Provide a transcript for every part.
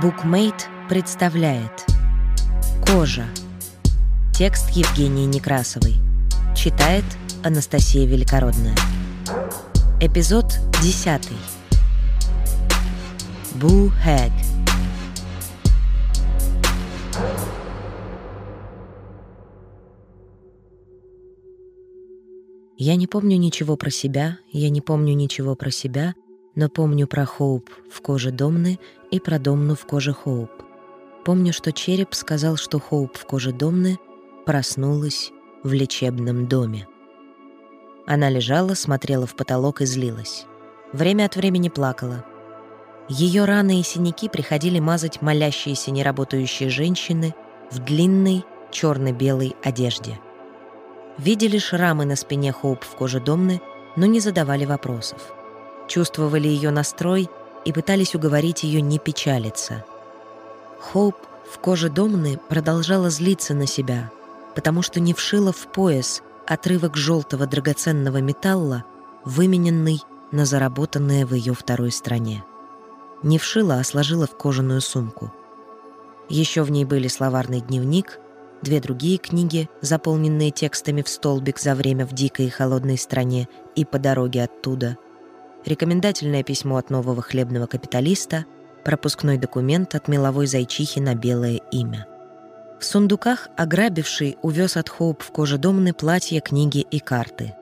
Букмейт представляет Кожа Текст Евгении Некрасовой. Читает Анастасия Великородная. Эпизод 10 Бу Хэг Я не помню ничего про себя, я не помню ничего про себя, но помню про Хоуп в коже Домны и про Домну в коже Хоуп. Помню, что череп сказал, что Хоуп в коже Домны проснулась в лечебном доме. Она лежала, смотрела в потолок и злилась. Время от времени плакала. Ее раны и синяки приходили мазать молящиеся неработающие женщины в длинной черно-белой одежде — видели шрамы на спине Хоуп в коже Домны, но не задавали вопросов. Чувствовали ее настрой и пытались уговорить ее не печалиться. Хоуп в коже Домны продолжала злиться на себя, потому что не вшила в пояс отрывок желтого драгоценного металла, вымененный на заработанное в ее второй стране. Не вшила, а сложила в кожаную сумку. Еще в ней были словарный дневник — две другие книги, заполненные текстами в столбик за время в дикой и холодной стране и по дороге оттуда, рекомендательное письмо от нового хлебного капиталиста, пропускной документ от меловой зайчихи на белое имя. В сундуках ограбивший увез от Хоуп в коже Домны платья, книги и карты.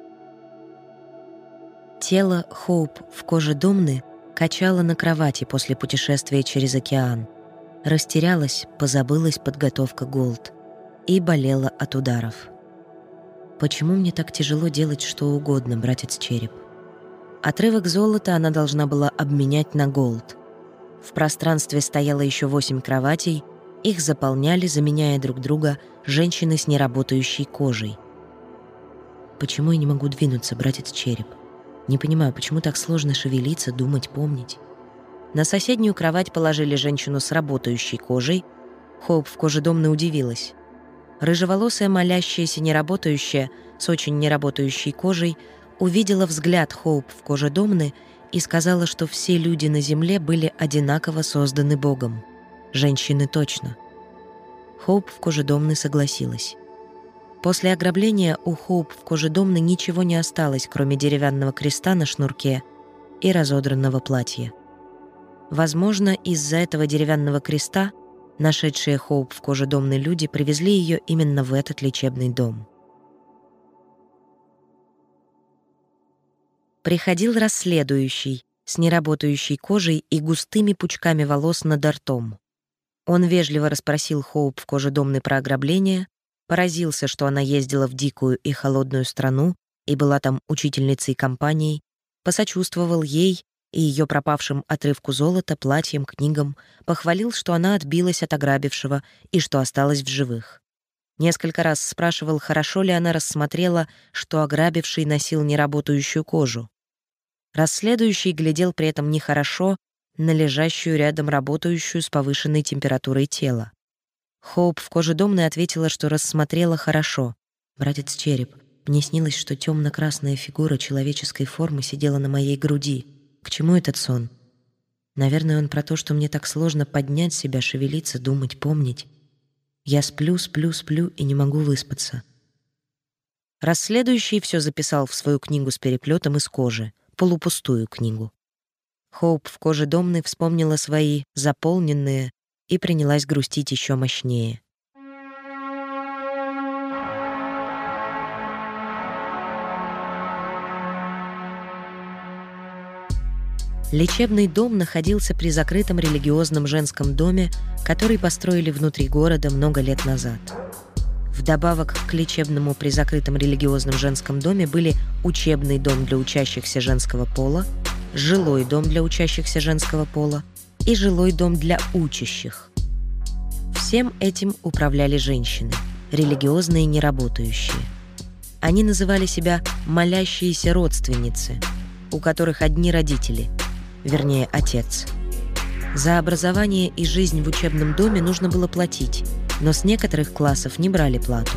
Тело Хоуп в коже Домны качало на кровати после путешествия через океан. Растерялась, позабылась подготовка Голд — и болела от ударов. Почему мне так тяжело делать что угодно, братец Череп? Отрывок золота она должна была обменять на голд. В пространстве стояло еще восемь кроватей, их заполняли, заменяя друг друга, женщины с неработающей кожей. Почему я не могу двинуться, братец Череп? Не понимаю, почему так сложно шевелиться, думать, помнить? На соседнюю кровать положили женщину с работающей кожей. Хоуп в коже домно удивилась. Рыжеволосая, молящаяся, неработающая, с очень неработающей кожей, увидела взгляд Хоуп в коже Домны и сказала, что все люди на земле были одинаково созданы Богом. Женщины точно. Хоуп в коже Домны согласилась. После ограбления у Хоуп в коже Домны ничего не осталось, кроме деревянного креста на шнурке и разодранного платья. Возможно, из-за этого деревянного креста Нашедшие Хоуп в коже домные люди привезли ее именно в этот лечебный дом. Приходил расследующий с неработающей кожей и густыми пучками волос над ртом. Он вежливо расспросил Хоуп в коже домной про ограбление, поразился, что она ездила в дикую и холодную страну и была там учительницей компанией, посочувствовал ей и ее пропавшим отрывку золота, платьем, книгам, похвалил, что она отбилась от ограбившего и что осталась в живых. Несколько раз спрашивал, хорошо ли она рассмотрела, что ограбивший носил неработающую кожу. Расследующий глядел при этом нехорошо на лежащую рядом работающую с повышенной температурой тело. Хоуп в коже домной ответила, что рассмотрела хорошо. «Братец Череп, мне снилось, что темно красная фигура человеческой формы сидела на моей груди. К чему этот сон? Наверное, он про то, что мне так сложно поднять себя, шевелиться, думать, помнить. Я сплю, сплю, сплю и не могу выспаться. Расследующий все записал в свою книгу с переплетом из кожи, полупустую книгу. Хоуп в коже домной вспомнила свои заполненные и принялась грустить еще мощнее. Лечебный дом находился при закрытом религиозном женском доме, который построили внутри города много лет назад. Вдобавок к лечебному при закрытом религиозном женском доме были учебный дом для учащихся женского пола, жилой дом для учащихся женского пола и жилой дом для учащих. Всем этим управляли женщины, религиозные неработающие. Они называли себя «молящиеся родственницы», у которых одни родители – вернее, отец. За образование и жизнь в учебном доме нужно было платить, но с некоторых классов не брали плату.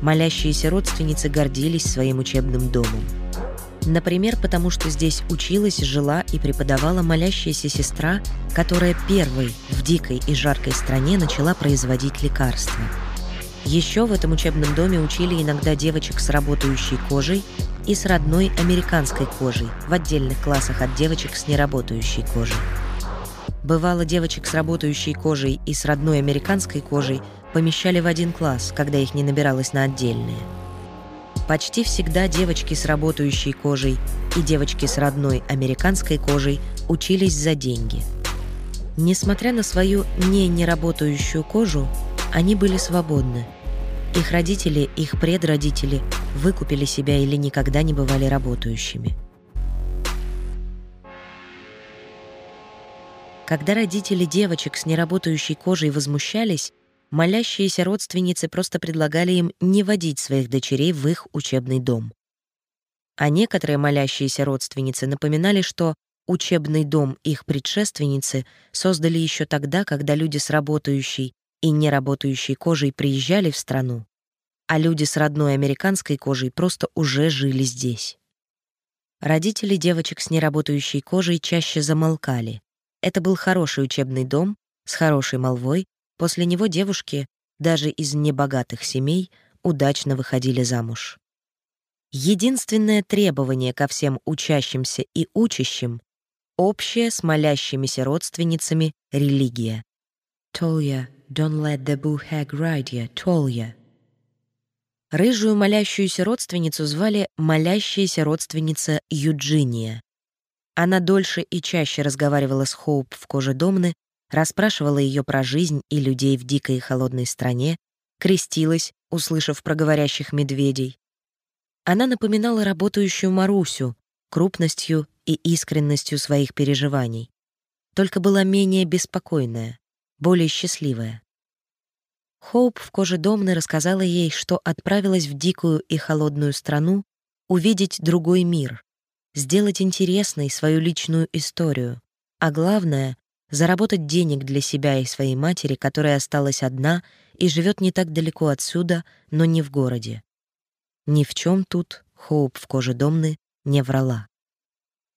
Молящиеся родственницы гордились своим учебным домом. Например, потому что здесь училась, жила и преподавала молящаяся сестра, которая первой в дикой и жаркой стране начала производить лекарства. Еще в этом учебном доме учили иногда девочек с работающей кожей и с родной американской кожей в отдельных классах от девочек с неработающей кожей. Бывало, девочек с работающей кожей и с родной американской кожей помещали в один класс, когда их не набиралось на отдельные – Почти всегда девочки с работающей кожей и девочки с родной американской кожей учились за деньги. Несмотря на свою не неработающую кожу, они были свободны. Их родители, их предродители выкупили себя или никогда не бывали работающими. Когда родители девочек с неработающей кожей возмущались, молящиеся родственницы просто предлагали им не водить своих дочерей в их учебный дом. А некоторые молящиеся родственницы напоминали, что учебный дом их предшественницы создали еще тогда, когда люди с работающей и неработающей кожей приезжали в страну, а люди с родной американской кожей просто уже жили здесь. Родители девочек с неработающей кожей чаще замолкали. Это был хороший учебный дом с хорошей молвой, После него девушки, даже из небогатых семей, удачно выходили замуж. Единственное требование ко всем учащимся и учащим — общая с молящимися родственницами религия. «Толья, don't let the boo hag ride ya, Толья». Рыжую молящуюся родственницу звали молящаяся родственница Юджиния. Она дольше и чаще разговаривала с Хоуп в коже Домны, расспрашивала ее про жизнь и людей в дикой и холодной стране, крестилась, услышав про говорящих медведей. Она напоминала работающую Марусю крупностью и искренностью своих переживаний, только была менее беспокойная, более счастливая. Хоуп в коже Домны рассказала ей, что отправилась в дикую и холодную страну увидеть другой мир, сделать интересной свою личную историю, а главное заработать денег для себя и своей матери, которая осталась одна и живет не так далеко отсюда, но не в городе. Ни в чем тут Хоуп в коже Домны не врала.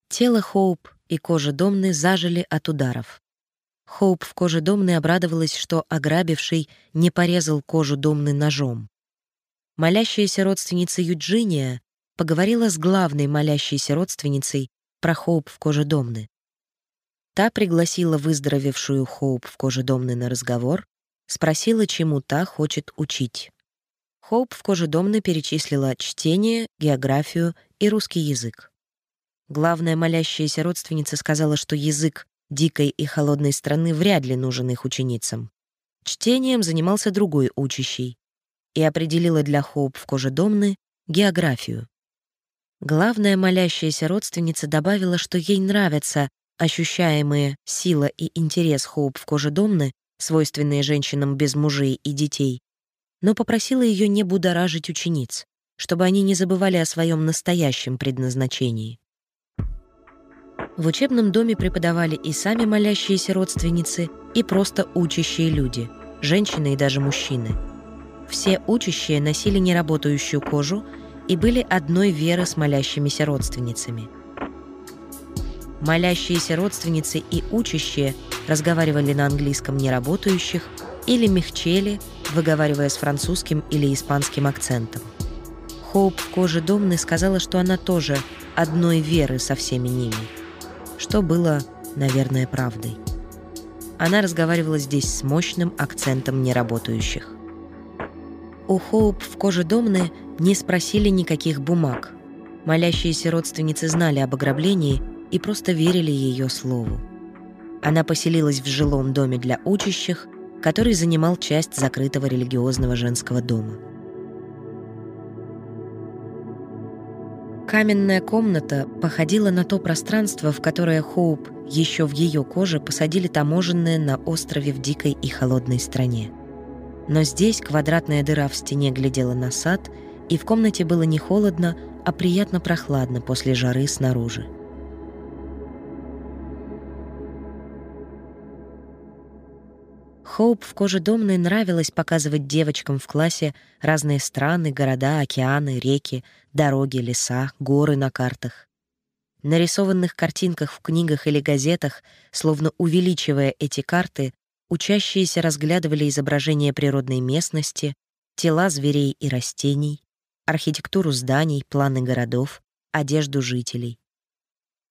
Тело Хоуп и кожа Домны зажили от ударов. Хоуп в коже Домны обрадовалась, что ограбивший не порезал кожу Домны ножом. Молящаяся родственница Юджиния поговорила с главной молящейся родственницей про Хоуп в коже Домны. Та пригласила выздоровевшую Хоуп в коже Домны на разговор, спросила, чему та хочет учить. Хоуп в коже Домны перечислила чтение, географию и русский язык. Главная молящаяся родственница сказала, что язык дикой и холодной страны вряд ли нужен их ученицам. Чтением занимался другой учащий и определила для Хоуп в коже Домны географию. Главная молящаяся родственница добавила, что ей нравятся Ощущаемые сила и интерес Хоуп в коже Домны, свойственные женщинам без мужей и детей, но попросила ее не будоражить учениц, чтобы они не забывали о своем настоящем предназначении. В учебном доме преподавали и сами молящиеся родственницы, и просто учащие люди, женщины и даже мужчины. Все учащие носили неработающую кожу и были одной веры с молящимися родственницами — Молящиеся родственницы и учащие разговаривали на английском неработающих или мягчели, выговаривая с французским или испанским акцентом. Хоуп в коже Домны сказала, что она тоже одной веры со всеми ними, что было, наверное, правдой. Она разговаривала здесь с мощным акцентом неработающих. У Хоуп в коже Домны не спросили никаких бумаг. Молящиеся родственницы знали об ограблении – и просто верили ее слову. Она поселилась в жилом доме для учащих, который занимал часть закрытого религиозного женского дома. Каменная комната походила на то пространство, в которое Хоуп еще в ее коже посадили таможенные на острове в дикой и холодной стране. Но здесь квадратная дыра в стене глядела на сад, и в комнате было не холодно, а приятно прохладно после жары снаружи. Хоуп в коже домной нравилось показывать девочкам в классе разные страны, города, океаны, реки, дороги, леса, горы на картах. Нарисованных картинках в книгах или газетах, словно увеличивая эти карты, учащиеся разглядывали изображения природной местности, тела зверей и растений, архитектуру зданий, планы городов, одежду жителей.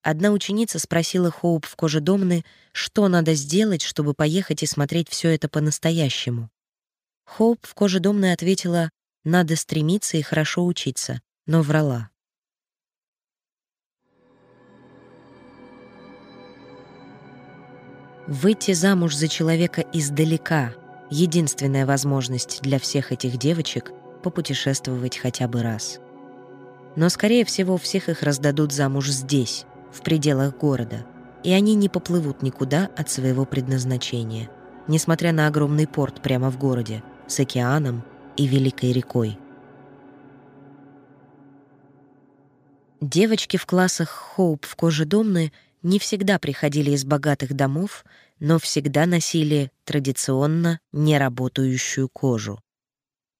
Одна ученица спросила Хоуп в коже домны, что надо сделать, чтобы поехать и смотреть все это по-настоящему. Хоуп в коже домны ответила, надо стремиться и хорошо учиться, но врала. Выйти замуж за человека издалека — единственная возможность для всех этих девочек попутешествовать хотя бы раз. Но, скорее всего, всех их раздадут замуж здесь, в пределах города, и они не поплывут никуда от своего предназначения, несмотря на огромный порт прямо в городе, с океаном и великой рекой. Девочки в классах Хоуп в коже Домны не всегда приходили из богатых домов, но всегда носили традиционно неработающую кожу.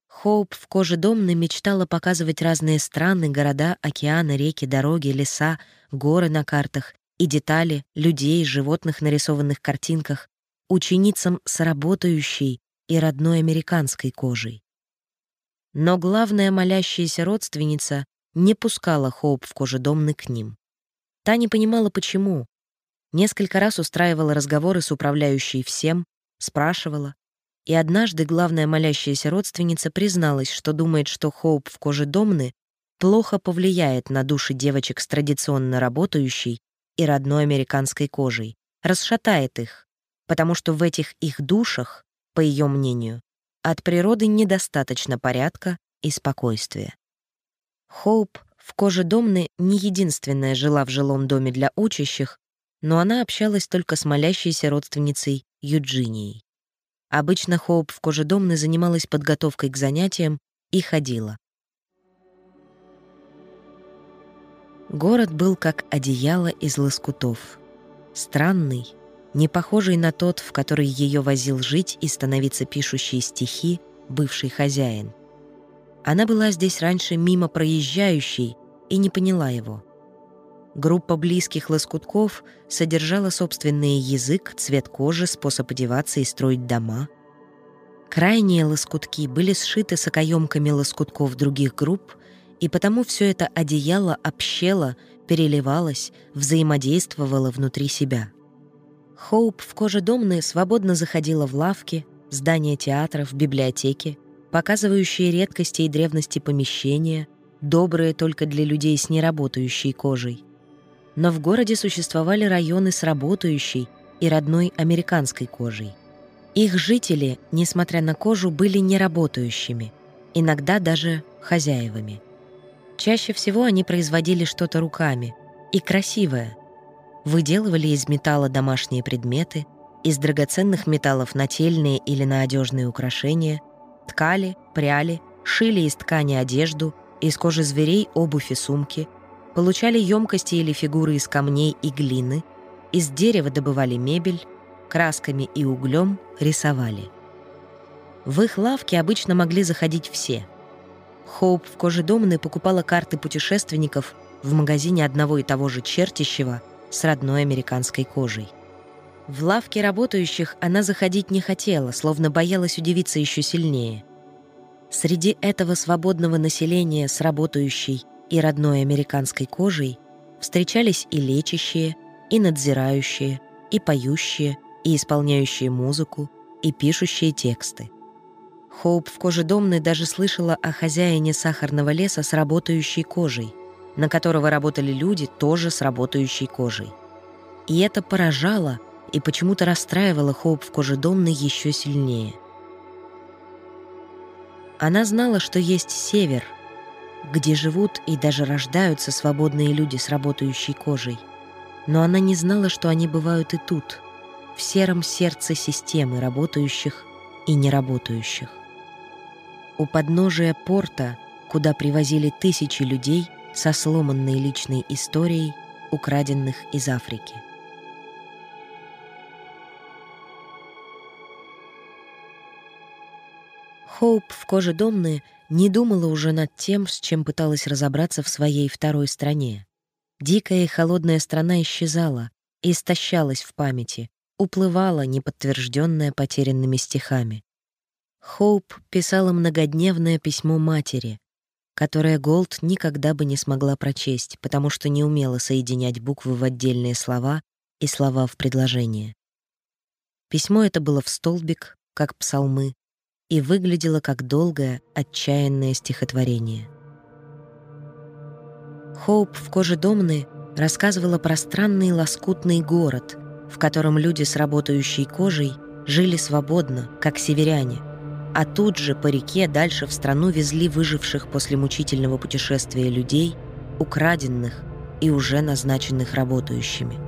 Хоуп в коже Домны мечтала показывать разные страны, города, океаны, реки, дороги, леса, горы на картах и детали людей, животных на рисованных картинках ученицам с работающей и родной американской кожей. Но главная молящаяся родственница не пускала Хоуп в коже Домны к ним. Та не понимала, почему. Несколько раз устраивала разговоры с управляющей всем, спрашивала, и однажды главная молящаяся родственница призналась, что думает, что Хоуп в коже Домны плохо повлияет на души девочек с традиционно работающей и родной американской кожей, расшатает их, потому что в этих их душах, по ее мнению, от природы недостаточно порядка и спокойствия. Хоуп в коже Домны не единственная жила в жилом доме для учащих, но она общалась только с молящейся родственницей Юджинией. Обычно Хоуп в кожедомной занималась подготовкой к занятиям и ходила. Город был как одеяло из лоскутов. Странный, не похожий на тот, в который ее возил жить и становиться пишущие стихи бывший хозяин. Она была здесь раньше мимо проезжающей и не поняла его — Группа близких лоскутков содержала собственный язык, цвет кожи, способ одеваться и строить дома. Крайние лоскутки были сшиты с окоемками лоскутков других групп, и потому все это одеяло общело, переливалось, взаимодействовало внутри себя. Хоуп в коже домны свободно заходила в лавки, здания театров, библиотеки, показывающие редкости и древности помещения, добрые только для людей с неработающей кожей — но в городе существовали районы с работающей и родной американской кожей. Их жители, несмотря на кожу, были неработающими, иногда даже хозяевами. Чаще всего они производили что-то руками, и красивое. Выделывали из металла домашние предметы, из драгоценных металлов нательные или на одежные украшения, ткали, пряли, шили из ткани одежду, из кожи зверей обувь и сумки – получали емкости или фигуры из камней и глины, из дерева добывали мебель, красками и углем рисовали. В их лавке обычно могли заходить все. Хоуп в коже Домны покупала карты путешественников в магазине одного и того же чертищева с родной американской кожей. В лавке работающих она заходить не хотела, словно боялась удивиться еще сильнее. Среди этого свободного населения с работающей и родной американской кожей встречались и лечащие, и надзирающие, и поющие, и исполняющие музыку, и пишущие тексты. Хоуп в коже домной даже слышала о хозяине сахарного леса с работающей кожей, на которого работали люди тоже с работающей кожей. И это поражало и почему-то расстраивало Хоуп в коже домной еще сильнее. Она знала, что есть север — где живут и даже рождаются свободные люди с работающей кожей. Но она не знала, что они бывают и тут, в сером сердце системы работающих и неработающих. У подножия порта, куда привозили тысячи людей со сломанной личной историей, украденных из Африки. Хоуп в коже Домны не думала уже над тем, с чем пыталась разобраться в своей второй стране. Дикая и холодная страна исчезала, истощалась в памяти, уплывала, неподтвержденная потерянными стихами. Хоуп писала многодневное письмо матери, которое Голд никогда бы не смогла прочесть, потому что не умела соединять буквы в отдельные слова и слова в предложение. Письмо это было в столбик, как псалмы, и выглядело как долгое, отчаянное стихотворение. Хоуп в коже Домны рассказывала про странный лоскутный город, в котором люди с работающей кожей жили свободно, как северяне, а тут же по реке дальше в страну везли выживших после мучительного путешествия людей, украденных и уже назначенных работающими.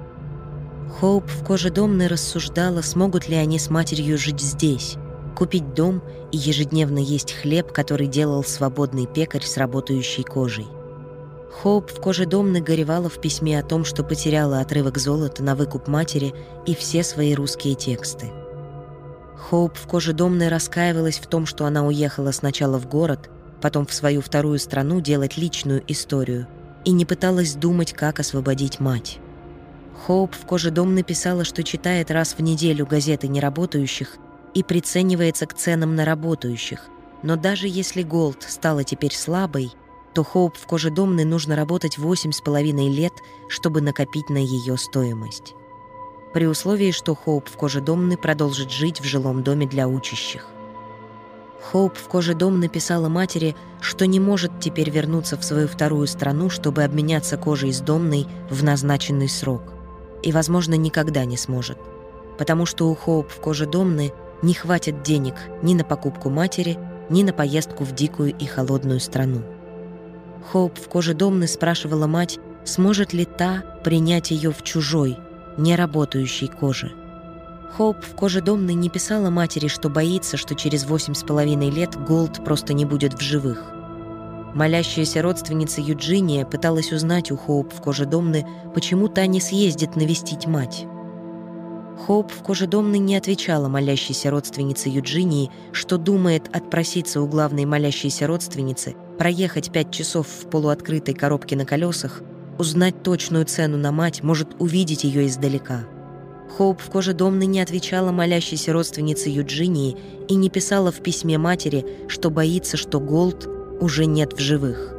Хоуп в коже Домны рассуждала, смогут ли они с матерью жить здесь, купить дом и ежедневно есть хлеб, который делал свободный пекарь с работающей кожей. Хоуп в коже Домны горевала в письме о том, что потеряла отрывок золота на выкуп матери и все свои русские тексты. Хоуп в коже Домны раскаивалась в том, что она уехала сначала в город, потом в свою вторую страну делать личную историю и не пыталась думать, как освободить мать. Хоуп в коже Домны писала, что читает раз в неделю газеты неработающих и приценивается к ценам на работающих, но даже если Голд стала теперь слабой – то Хоуп в коже Домны нужно работать восемь с половиной лет, чтобы накопить на ее стоимость. При условии, что Хоуп в коже Домны продолжит жить в жилом доме для учащих. Хоуп в коже Домны писала матери, что не может теперь вернуться в свою вторую страну, чтобы обменяться кожей с Домной в назначенный срок. И, возможно, никогда не сможет. Потому что у Хоуп в коже Домны не хватит денег ни на покупку матери, ни на поездку в дикую и холодную страну. Хоуп в коже Домны спрашивала мать, сможет ли та принять ее в чужой, неработающей коже. Хоуп в коже Домны не писала матери, что боится, что через восемь с половиной лет Голд просто не будет в живых. Молящаяся родственница Юджиния пыталась узнать у Хоуп в коже Домны, почему та не съездит навестить мать. Хоуп в коже Домны не отвечала молящейся родственнице Юджинии, что думает отпроситься у главной молящейся родственницы – проехать пять часов в полуоткрытой коробке на колесах, узнать точную цену на мать, может увидеть ее издалека. Хоуп в коже Домны не отвечала молящейся родственнице Юджинии и не писала в письме матери, что боится, что Голд уже нет в живых.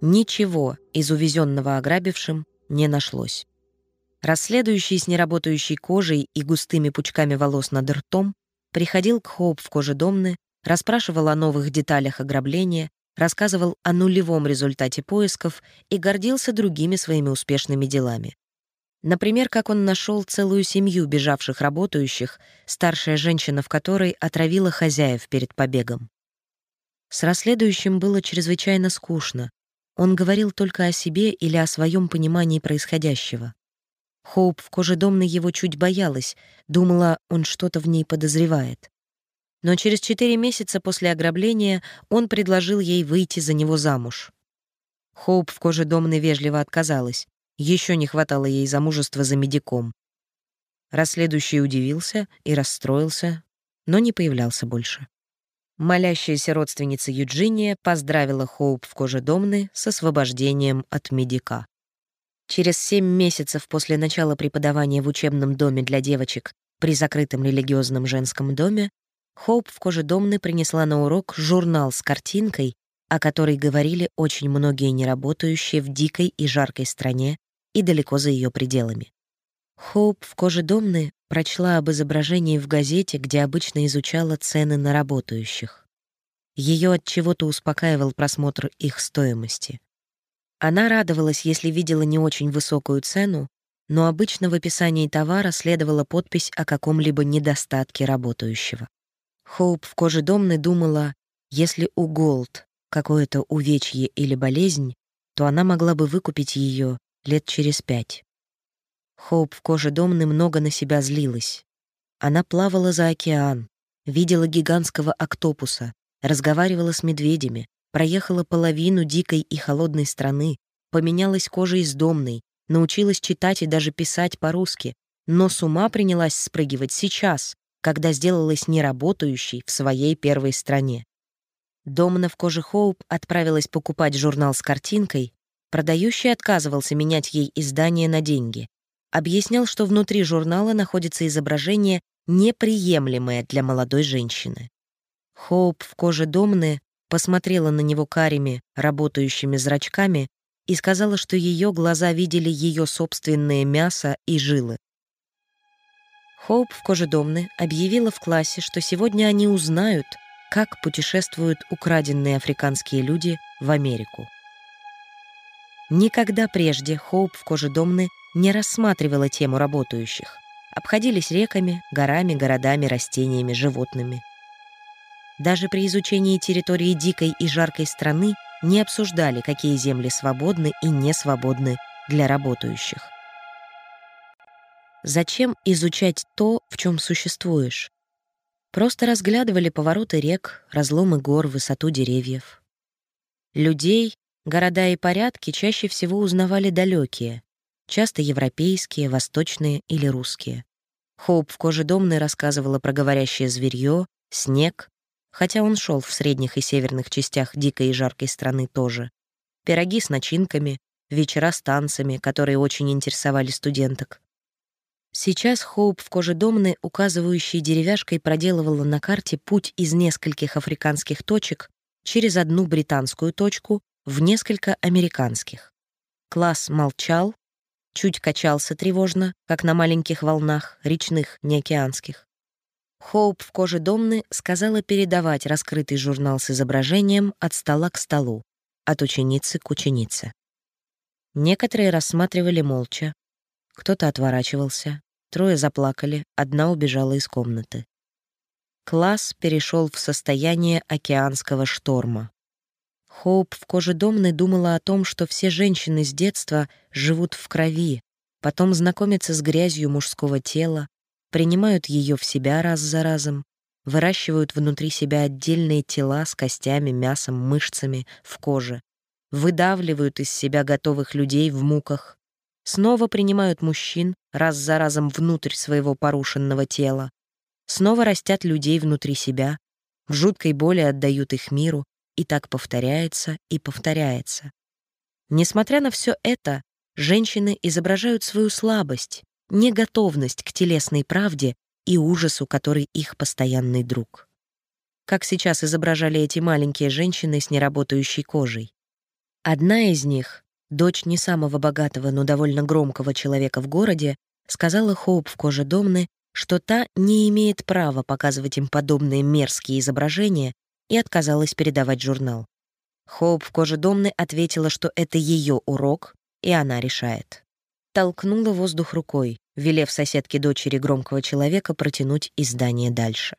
Ничего из увезенного ограбившим не нашлось. Расследующий с неработающей кожей и густыми пучками волос над ртом приходил к Хоуп в коже Домны, расспрашивал о новых деталях ограбления, рассказывал о нулевом результате поисков и гордился другими своими успешными делами. Например, как он нашел целую семью бежавших работающих, старшая женщина в которой отравила хозяев перед побегом. С расследующим было чрезвычайно скучно. Он говорил только о себе или о своем понимании происходящего. Хоуп в коже домной его чуть боялась, думала, он что-то в ней подозревает. Но через четыре месяца после ограбления он предложил ей выйти за него замуж. Хоуп в коже домной вежливо отказалась. Еще не хватало ей замужества за медиком. Расследующий удивился и расстроился, но не появлялся больше. Молящаяся родственница Юджиния поздравила Хоуп в коже Домны с освобождением от медика. Через семь месяцев после начала преподавания в учебном доме для девочек при закрытом религиозном женском доме Хоуп в коже Домны принесла на урок журнал с картинкой, о которой говорили очень многие неработающие в дикой и жаркой стране и далеко за ее пределами. Хоуп в коже Домны прочла об изображении в газете, где обычно изучала цены на работающих. Ее от чего-то успокаивал просмотр их стоимости. Она радовалась, если видела не очень высокую цену, но обычно в описании товара следовала подпись о каком-либо недостатке работающего. Хоуп в коже Домны думала, если у Голд какое-то увечье или болезнь, то она могла бы выкупить ее лет через пять. Хоуп в коже Домны много на себя злилась. Она плавала за океан, видела гигантского октопуса, разговаривала с медведями, проехала половину дикой и холодной страны, поменялась кожей с Домной, научилась читать и даже писать по-русски, но с ума принялась спрыгивать сейчас, когда сделалась неработающей в своей первой стране. Домна в коже Хоуп отправилась покупать журнал с картинкой, продающий отказывался менять ей издание на деньги. Объяснял, что внутри журнала находится изображение, неприемлемое для молодой женщины. Хоуп в коже Домны посмотрела на него карими, работающими зрачками и сказала, что ее глаза видели ее собственное мясо и жилы. Хоуп в коже Домны объявила в классе, что сегодня они узнают, как путешествуют украденные африканские люди в Америку. Никогда прежде Хоуп в коже Домны не рассматривала тему работающих. Обходились реками, горами, городами, растениями, животными. Даже при изучении территории дикой и жаркой страны не обсуждали, какие земли свободны и не свободны для работающих. Зачем изучать то, в чем существуешь? Просто разглядывали повороты рек, разломы гор, высоту деревьев. Людей, города и порядки чаще всего узнавали далекие, часто европейские, восточные или русские. Хоуп в коже домной рассказывала про говорящее зверье, снег, хотя он шел в средних и северных частях дикой и жаркой страны тоже. Пироги с начинками, вечера с танцами, которые очень интересовали студенток. Сейчас Хоуп в коже домны, указывающей деревяшкой, проделывала на карте путь из нескольких африканских точек через одну британскую точку в несколько американских. Класс молчал, чуть качался тревожно, как на маленьких волнах, речных, не океанских. Хоуп в коже Домны сказала передавать раскрытый журнал с изображением от стола к столу, от ученицы к ученице. Некоторые рассматривали молча, кто-то отворачивался, трое заплакали, одна убежала из комнаты. Класс перешел в состояние океанского шторма. Хоуп в коже Домны думала о том, что все женщины с детства живут в крови, потом знакомятся с грязью мужского тела, принимают ее в себя раз за разом, выращивают внутри себя отдельные тела с костями, мясом, мышцами, в коже, выдавливают из себя готовых людей в муках, снова принимают мужчин раз за разом внутрь своего порушенного тела, снова растят людей внутри себя, в жуткой боли отдают их миру, и так повторяется и повторяется. Несмотря на все это, женщины изображают свою слабость, неготовность к телесной правде и ужасу, который их постоянный друг. Как сейчас изображали эти маленькие женщины с неработающей кожей. Одна из них, дочь не самого богатого, но довольно громкого человека в городе, сказала Хоуп в коже Домны, что та не имеет права показывать им подобные мерзкие изображения и отказалась передавать журнал. Хоуп в коже Домны ответила, что это ее урок, и она решает толкнула воздух рукой, велев соседке дочери громкого человека протянуть издание дальше.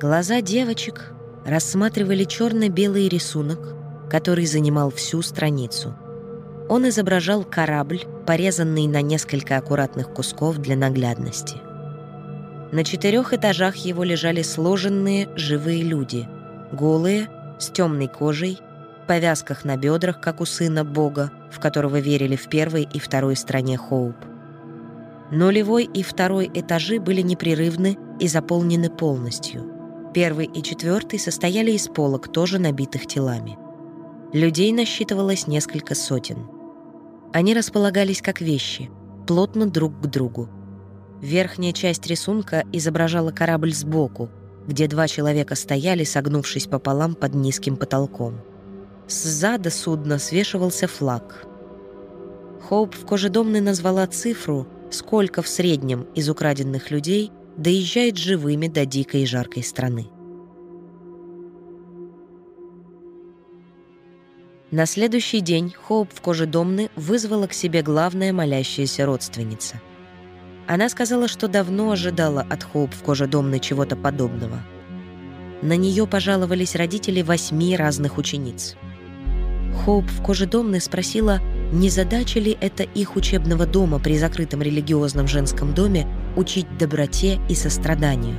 Глаза девочек рассматривали черно-белый рисунок, который занимал всю страницу. Он изображал корабль, порезанный на несколько аккуратных кусков для наглядности. На четырех этажах его лежали сложенные живые люди, голые, с темной кожей повязках на бедрах, как у сына Бога, в которого верили в первой и второй стране Хоуп. Нулевой и второй этажи были непрерывны и заполнены полностью. Первый и четвертый состояли из полок, тоже набитых телами. Людей насчитывалось несколько сотен. Они располагались как вещи, плотно друг к другу. Верхняя часть рисунка изображала корабль сбоку, где два человека стояли, согнувшись пополам под низким потолком. С судна свешивался флаг. Хоуп в кожедомной назвала цифру, сколько в среднем из украденных людей доезжает живыми до дикой и жаркой страны. На следующий день Хоуп в коже Домны вызвала к себе главная молящаяся родственница. Она сказала, что давно ожидала от Хоуп в коже Домны чего-то подобного. На нее пожаловались родители восьми разных учениц – Хоуп в коже Домны спросила, не задача ли это их учебного дома при закрытом религиозном женском доме учить доброте и состраданию.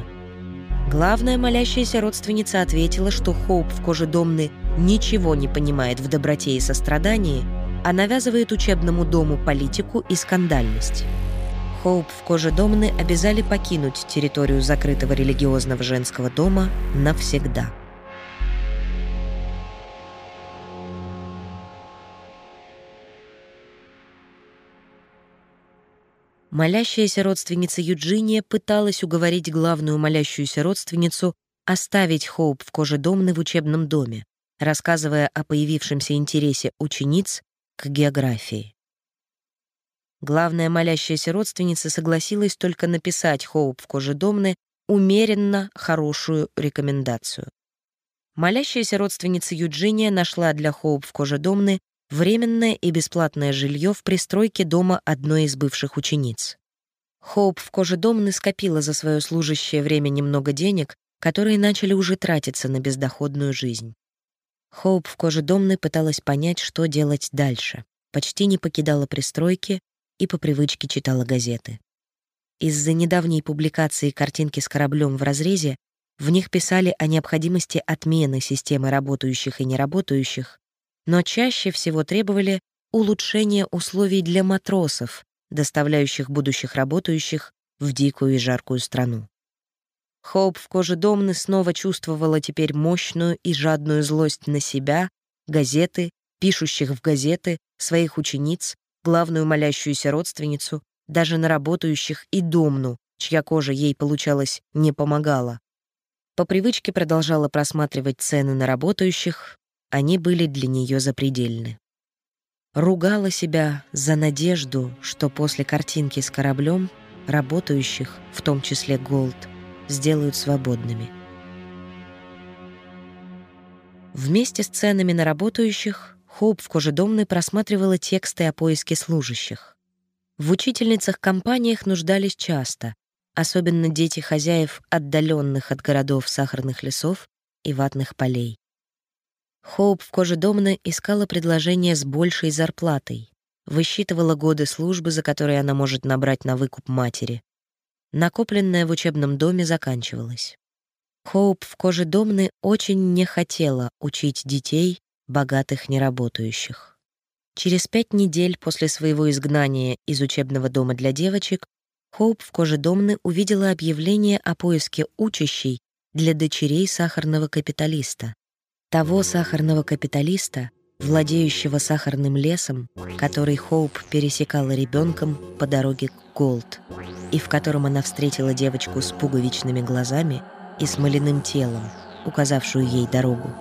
Главная молящаяся родственница ответила, что Хоуп в коже ничего не понимает в доброте и сострадании а навязывает учебному дому политику и скандальность. Хоуп в коже Домны обязали покинуть территорию закрытого религиозного женского дома навсегда. Молящаяся родственница Юджиния пыталась уговорить главную молящуюся родственницу оставить Хоуп в коже Домны в учебном доме, рассказывая о появившемся интересе учениц к географии. Главная молящаяся родственница согласилась только написать Хоуп в коже Домны умеренно хорошую рекомендацию. Молящаяся родственница Юджиния нашла для Хоуп в коже Домны временное и бесплатное жилье в пристройке дома одной из бывших учениц. Хоуп в коже Домны скопила за свое служащее время немного денег, которые начали уже тратиться на бездоходную жизнь. Хоуп в коже Домны пыталась понять, что делать дальше. Почти не покидала пристройки и по привычке читала газеты. Из-за недавней публикации картинки с кораблем в разрезе в них писали о необходимости отмены системы работающих и неработающих, но чаще всего требовали улучшения условий для матросов, доставляющих будущих работающих в дикую и жаркую страну. Хоуп в коже Домны снова чувствовала теперь мощную и жадную злость на себя, газеты, пишущих в газеты, своих учениц, главную молящуюся родственницу, даже на работающих и Домну, чья кожа ей, получалось, не помогала. По привычке продолжала просматривать цены на работающих, они были для нее запредельны. Ругала себя за надежду, что после картинки с кораблем работающих, в том числе Голд, сделают свободными. Вместе с ценами на работающих Хоуп в Кожедомной просматривала тексты о поиске служащих. В учительницах-компаниях нуждались часто, особенно дети хозяев отдаленных от городов сахарных лесов и ватных полей. Хоуп в коже Домны искала предложение с большей зарплатой, высчитывала годы службы, за которые она может набрать на выкуп матери. Накопленное в учебном доме заканчивалось. Хоуп в коже очень не хотела учить детей, богатых неработающих. Через пять недель после своего изгнания из учебного дома для девочек Хоуп в коже Домны увидела объявление о поиске учащей для дочерей сахарного капиталиста того сахарного капиталиста, владеющего сахарным лесом, который Хоуп пересекала ребенком по дороге к Голд, и в котором она встретила девочку с пуговичными глазами и смоляным телом, указавшую ей дорогу.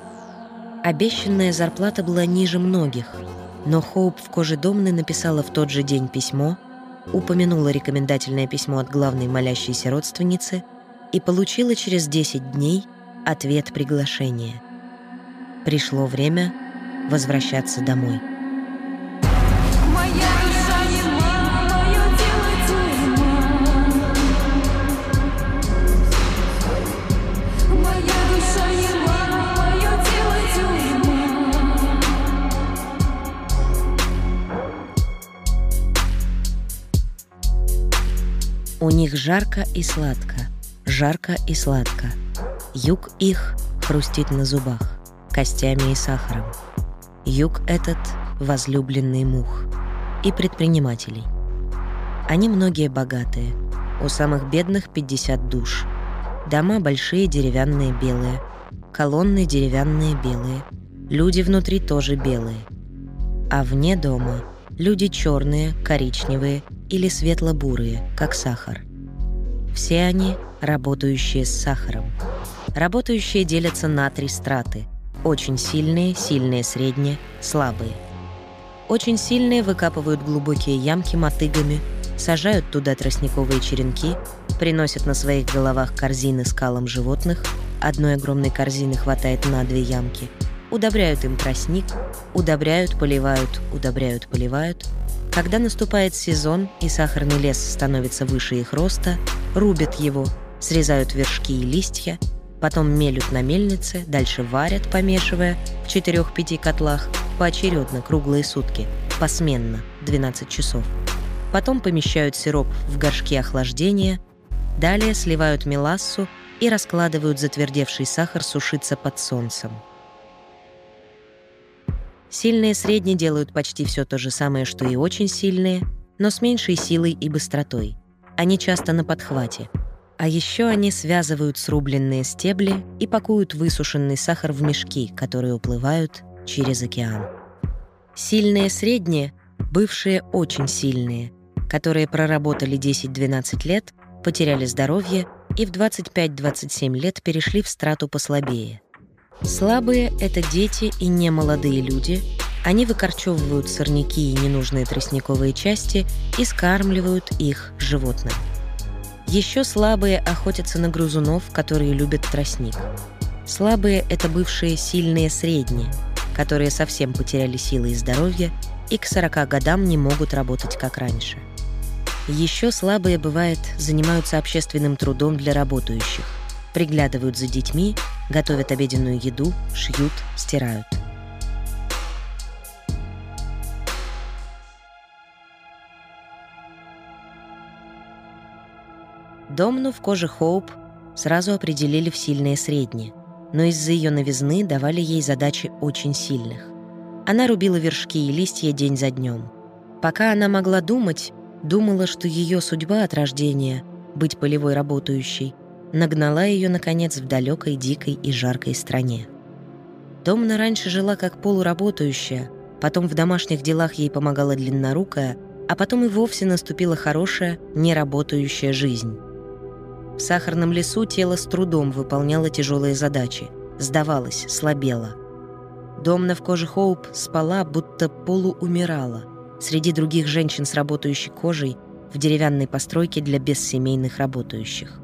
Обещанная зарплата была ниже многих, но Хоуп в коже Домны написала в тот же день письмо, упомянула рекомендательное письмо от главной молящейся родственницы и получила через 10 дней ответ приглашения — Пришло время возвращаться домой. У них жарко и сладко, жарко и сладко. Юг их хрустит на зубах костями и сахаром. Юг этот — возлюбленный мух и предпринимателей. Они многие богатые, у самых бедных 50 душ. Дома большие деревянные белые, колонны деревянные белые, люди внутри тоже белые. А вне дома люди черные, коричневые или светло-бурые, как сахар. Все они работающие с сахаром. Работающие делятся на три страты — очень сильные, сильные средние, слабые. Очень сильные выкапывают глубокие ямки мотыгами, сажают туда тростниковые черенки, приносят на своих головах корзины с калом животных, одной огромной корзины хватает на две ямки, удобряют им тростник, удобряют, поливают, удобряют, поливают. Когда наступает сезон и сахарный лес становится выше их роста, рубят его, срезают вершки и листья, Потом мелют на мельнице, дальше варят, помешивая в 4-5 котлах, поочередно, круглые сутки, посменно, 12 часов. Потом помещают сироп в горшки охлаждения, далее сливают мелассу и раскладывают затвердевший сахар сушиться под солнцем. Сильные средние делают почти все то же самое, что и очень сильные, но с меньшей силой и быстротой. Они часто на подхвате. А еще они связывают срубленные стебли и пакуют высушенный сахар в мешки, которые уплывают через океан. Сильные средние — бывшие очень сильные, которые проработали 10-12 лет, потеряли здоровье и в 25-27 лет перешли в страту послабее. Слабые — это дети и немолодые люди. Они выкорчевывают сорняки и ненужные тростниковые части и скармливают их животным. Еще слабые охотятся на грызунов, которые любят тростник. Слабые — это бывшие сильные средние, которые совсем потеряли силы и здоровье и к 40 годам не могут работать как раньше. Еще слабые, бывает, занимаются общественным трудом для работающих, приглядывают за детьми, готовят обеденную еду, шьют, стирают. Домну в коже Хоуп сразу определили в сильные средние, но из-за ее новизны давали ей задачи очень сильных. Она рубила вершки и листья день за днем. Пока она могла думать, думала, что ее судьба от рождения — быть полевой работающей — нагнала ее, наконец, в далекой, дикой и жаркой стране. Домна раньше жила как полуработающая, потом в домашних делах ей помогала длиннорукая, а потом и вовсе наступила хорошая, неработающая жизнь. В сахарном лесу тело с трудом выполняло тяжелые задачи, сдавалось, слабело. Домна в коже Хоуп спала, будто полуумирала, среди других женщин с работающей кожей в деревянной постройке для бессемейных работающих.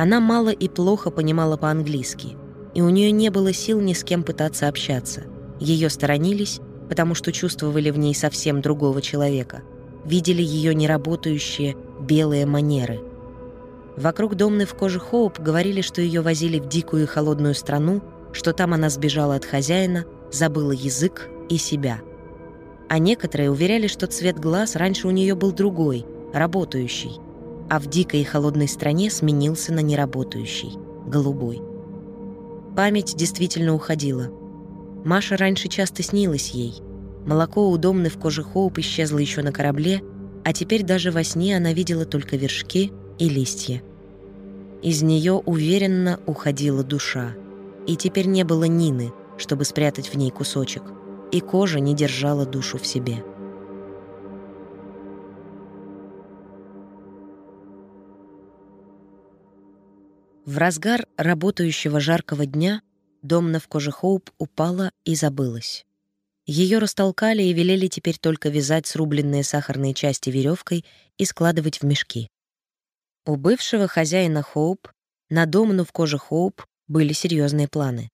Она мало и плохо понимала по-английски, и у нее не было сил ни с кем пытаться общаться. Ее сторонились, потому что чувствовали в ней совсем другого человека, видели ее неработающие белые манеры. Вокруг Домны в коже Хоуп говорили, что ее возили в дикую и холодную страну, что там она сбежала от хозяина, забыла язык и себя. А некоторые уверяли, что цвет глаз раньше у нее был другой, работающий – а в дикой и холодной стране сменился на неработающий, голубой. Память действительно уходила. Маша раньше часто снилась ей. Молоко удобно в коже Хоуп исчезло еще на корабле, а теперь даже во сне она видела только вершки и листья. Из нее уверенно уходила душа. И теперь не было Нины, чтобы спрятать в ней кусочек, и кожа не держала душу в себе. В разгар работающего жаркого дня домна в коже Хоуп упала и забылась. Ее растолкали и велели теперь только вязать срубленные сахарные части веревкой и складывать в мешки. У бывшего хозяина Хоуп на домну в коже Хоуп были серьезные планы.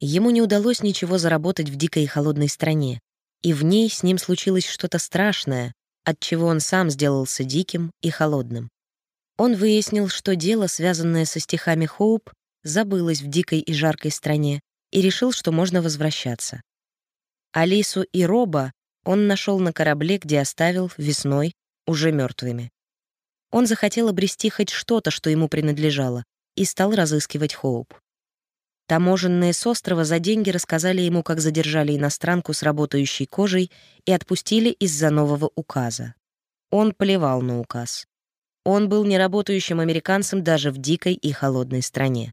Ему не удалось ничего заработать в дикой и холодной стране, и в ней с ним случилось что-то страшное, от чего он сам сделался диким и холодным. Он выяснил, что дело, связанное со стихами Хоуп, забылось в дикой и жаркой стране, и решил, что можно возвращаться. Алису и Роба он нашел на корабле, где оставил весной, уже мертвыми. Он захотел обрести хоть что-то, что ему принадлежало, и стал разыскивать Хоуп. Таможенные с острова за деньги рассказали ему, как задержали иностранку с работающей кожей и отпустили из-за нового указа. Он плевал на указ. Он был неработающим американцем даже в дикой и холодной стране.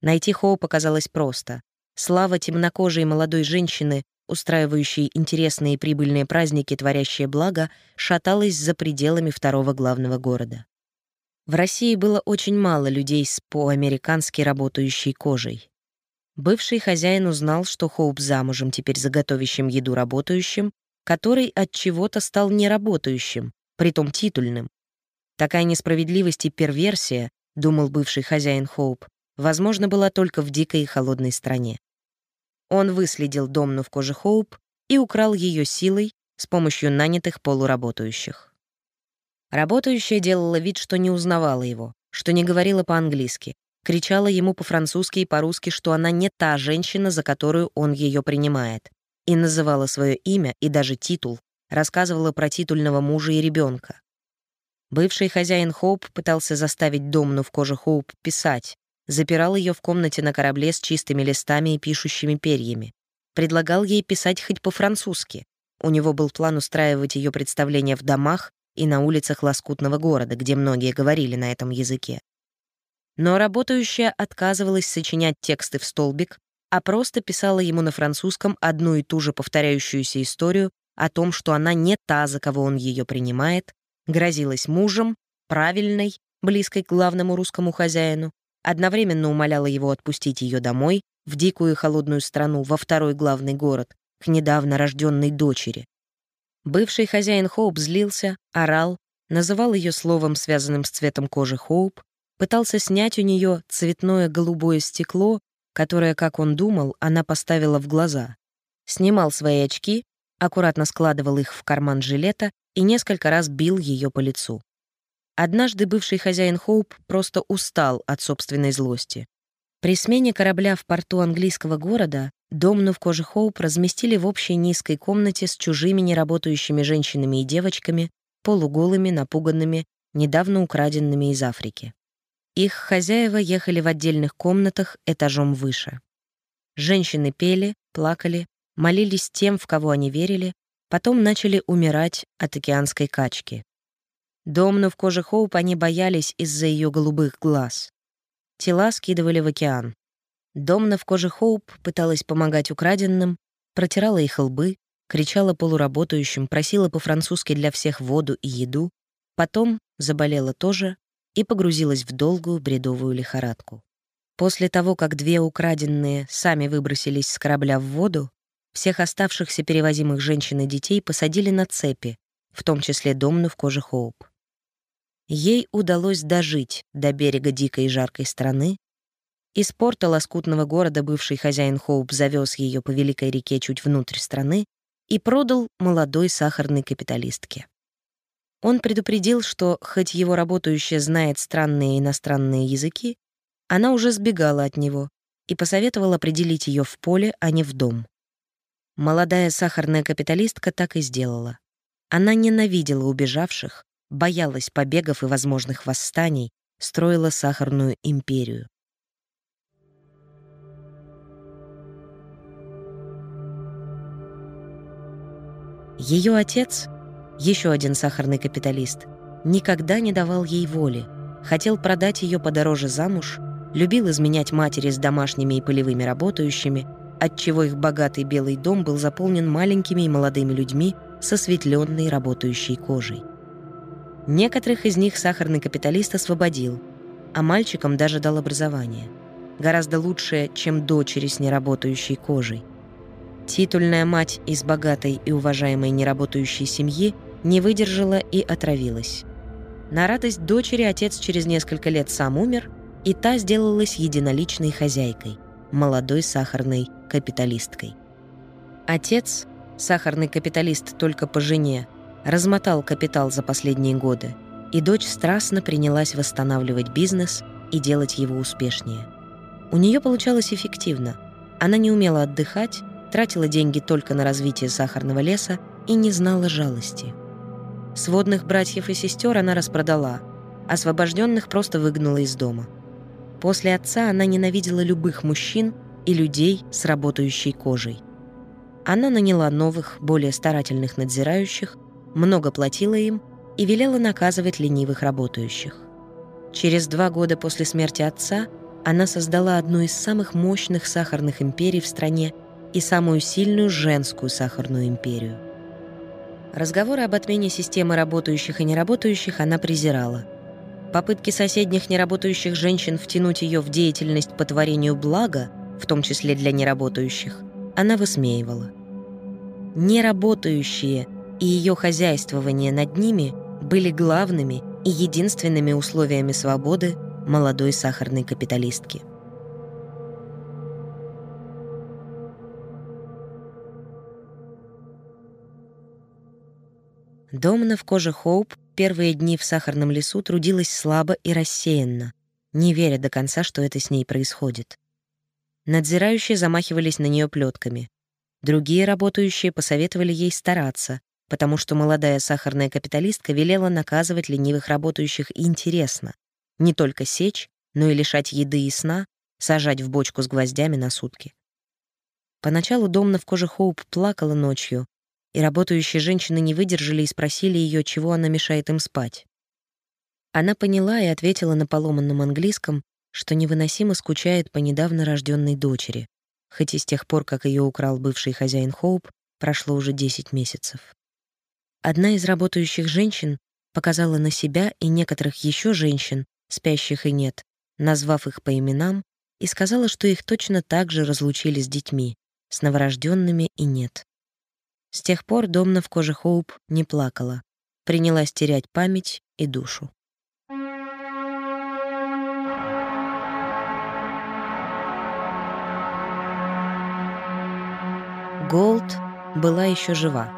Найти Хоу показалось просто. Слава темнокожей молодой женщины, устраивающей интересные и прибыльные праздники, творящие благо, шаталась за пределами второго главного города. В России было очень мало людей с по-американски работающей кожей. Бывший хозяин узнал, что Хоуп замужем теперь за готовящим еду работающим, который от чего-то стал неработающим, притом титульным, Такая несправедливость и перверсия, думал бывший хозяин Хоуп, возможно, была только в дикой и холодной стране. Он выследил Домну в коже Хоуп и украл ее силой с помощью нанятых полуработающих. Работающая делала вид, что не узнавала его, что не говорила по-английски, кричала ему по-французски и по-русски, что она не та женщина, за которую он ее принимает, и называла свое имя и даже титул, рассказывала про титульного мужа и ребенка. Бывший хозяин Хоуп пытался заставить Домну в коже Хоуп писать, запирал ее в комнате на корабле с чистыми листами и пишущими перьями. предлагал ей писать хоть по-французски. У него был план устраивать ее представления в домах и на улицах лоскутного города, где многие говорили на этом языке. Но работающая отказывалась сочинять тексты в столбик, а просто писала ему на французском одну и ту же повторяющуюся историю о том, что она не та, за кого он ее принимает, грозилась мужем, правильной, близкой к главному русскому хозяину, одновременно умоляла его отпустить ее домой, в дикую холодную страну, во второй главный город, к недавно рожденной дочери. Бывший хозяин Хоуп злился, орал, называл ее словом, связанным с цветом кожи Хоуп, пытался снять у нее цветное голубое стекло, которое, как он думал, она поставила в глаза. Снимал свои очки, аккуратно складывал их в карман жилета и несколько раз бил ее по лицу. Однажды бывший хозяин Хоуп просто устал от собственной злости. При смене корабля в порту английского города Домну в коже Хоуп разместили в общей низкой комнате с чужими неработающими женщинами и девочками, полуголыми, напуганными, недавно украденными из Африки. Их хозяева ехали в отдельных комнатах этажом выше. Женщины пели, плакали, молились тем, в кого они верили, потом начали умирать от океанской качки. Домну в коже Хоуп они боялись из-за ее голубых глаз. Тела скидывали в океан. Домна в коже Хоуп пыталась помогать украденным, протирала их лбы, кричала полуработающим, просила по-французски для всех воду и еду, потом заболела тоже и погрузилась в долгую бредовую лихорадку. После того, как две украденные сами выбросились с корабля в воду, всех оставшихся перевозимых женщин и детей посадили на цепи, в том числе Домну в коже Хоуп. Ей удалось дожить до берега дикой и жаркой страны. Из порта лоскутного города бывший хозяин Хоуп завез ее по великой реке чуть внутрь страны и продал молодой сахарной капиталистке. Он предупредил, что, хоть его работающая знает странные иностранные языки, она уже сбегала от него и посоветовал определить ее в поле, а не в дом. Молодая сахарная капиталистка так и сделала. Она ненавидела убежавших, боялась побегов и возможных восстаний, строила сахарную империю. Ее отец, еще один сахарный капиталист, никогда не давал ей воли, хотел продать ее подороже замуж, любил изменять матери с домашними и полевыми работающими — отчего их богатый белый дом был заполнен маленькими и молодыми людьми со светленной работающей кожей. Некоторых из них сахарный капиталист освободил, а мальчикам даже дал образование. Гораздо лучшее, чем дочери с неработающей кожей. Титульная мать из богатой и уважаемой неработающей семьи не выдержала и отравилась. На радость дочери отец через несколько лет сам умер, и та сделалась единоличной хозяйкой, молодой сахарной капиталисткой. Отец, сахарный капиталист только по жене, размотал капитал за последние годы, и дочь страстно принялась восстанавливать бизнес и делать его успешнее. У нее получалось эффективно. Она не умела отдыхать, тратила деньги только на развитие сахарного леса и не знала жалости. Сводных братьев и сестер она распродала, освобожденных просто выгнала из дома. После отца она ненавидела любых мужчин и людей с работающей кожей. Она наняла новых, более старательных надзирающих, много платила им и велела наказывать ленивых работающих. Через два года после смерти отца она создала одну из самых мощных сахарных империй в стране и самую сильную женскую сахарную империю. Разговоры об отмене системы работающих и неработающих она презирала. Попытки соседних неработающих женщин втянуть ее в деятельность по творению блага – в том числе для неработающих, она высмеивала. Неработающие и ее хозяйствование над ними были главными и единственными условиями свободы молодой сахарной капиталистки. Домна в коже Хоуп первые дни в сахарном лесу трудилась слабо и рассеянно, не веря до конца, что это с ней происходит. Надзирающие замахивались на нее плетками. Другие работающие посоветовали ей стараться, потому что молодая сахарная капиталистка велела наказывать ленивых работающих интересно. Не только сечь, но и лишать еды и сна, сажать в бочку с гвоздями на сутки. Поначалу Домна в коже Хоуп плакала ночью, и работающие женщины не выдержали и спросили ее, чего она мешает им спать. Она поняла и ответила на поломанном английском, что невыносимо скучает по недавно рожденной дочери, хоть и с тех пор, как ее украл бывший хозяин Хоуп, прошло уже 10 месяцев. Одна из работающих женщин показала на себя и некоторых еще женщин, спящих и нет, назвав их по именам, и сказала, что их точно так же разлучили с детьми, с новорожденными и нет. С тех пор Домна в коже Хоуп не плакала, принялась терять память и душу. Голд была еще жива,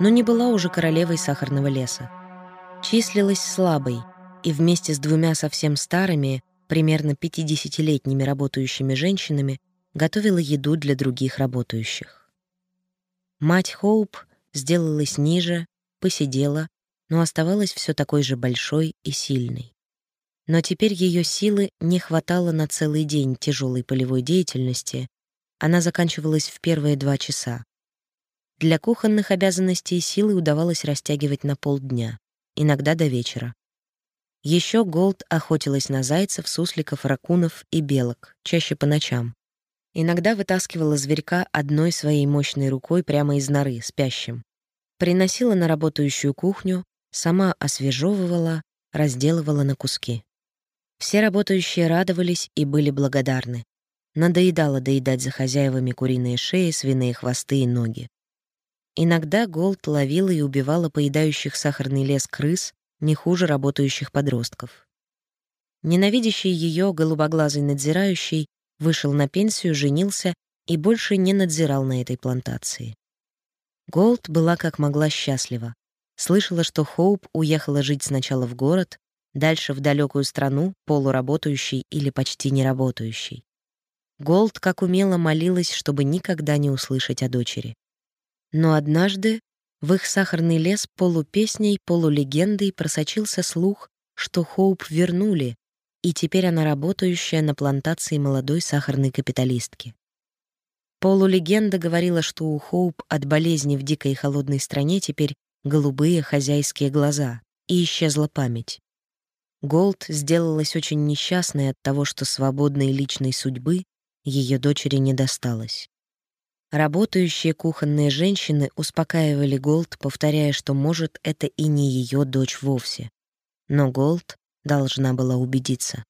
но не была уже королевой сахарного леса. Числилась слабой и вместе с двумя совсем старыми, примерно 50-летними работающими женщинами, готовила еду для других работающих. Мать Хоуп сделалась ниже, посидела, но оставалась все такой же большой и сильной. Но теперь ее силы не хватало на целый день тяжелой полевой деятельности, она заканчивалась в первые два часа. Для кухонных обязанностей силы удавалось растягивать на полдня, иногда до вечера. Еще Голд охотилась на зайцев, сусликов, ракунов и белок, чаще по ночам. Иногда вытаскивала зверька одной своей мощной рукой прямо из норы, спящим. Приносила на работающую кухню, сама освежевывала, разделывала на куски. Все работающие радовались и были благодарны. Надоедало доедать за хозяевами куриные шеи, свиные хвосты и ноги. Иногда Голд ловила и убивала поедающих сахарный лес крыс, не хуже работающих подростков. Ненавидящий ее голубоглазый надзирающий вышел на пенсию, женился и больше не надзирал на этой плантации. Голд была как могла счастлива. Слышала, что Хоуп уехала жить сначала в город, дальше в далекую страну, полуработающий или почти неработающий. Голд как умела молилась, чтобы никогда не услышать о дочери. Но однажды в их сахарный лес полупесней, полулегендой просочился слух, что Хоуп вернули, и теперь она работающая на плантации молодой сахарной капиталистки. Полулегенда говорила, что у Хоуп от болезни в дикой и холодной стране теперь голубые хозяйские глаза, и исчезла память. Голд сделалась очень несчастной от того, что свободной личной судьбы ее дочери не досталось. Работающие кухонные женщины успокаивали Голд, повторяя, что, может, это и не ее дочь вовсе. Но Голд должна была убедиться.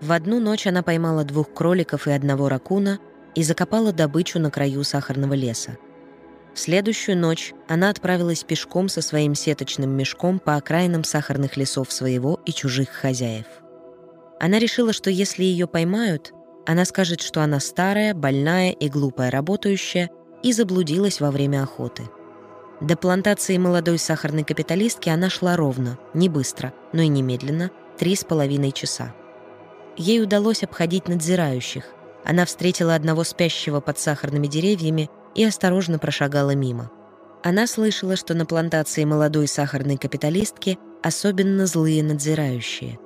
В одну ночь она поймала двух кроликов и одного ракуна и закопала добычу на краю сахарного леса. В следующую ночь она отправилась пешком со своим сеточным мешком по окраинам сахарных лесов своего и чужих хозяев. Она решила, что если ее поймают, она скажет, что она старая, больная и глупая работающая и заблудилась во время охоты. До плантации молодой сахарной капиталистки она шла ровно, не быстро, но и немедленно, три с половиной часа. Ей удалось обходить надзирающих. Она встретила одного спящего под сахарными деревьями и осторожно прошагала мимо. Она слышала, что на плантации молодой сахарной капиталистки особенно злые надзирающие.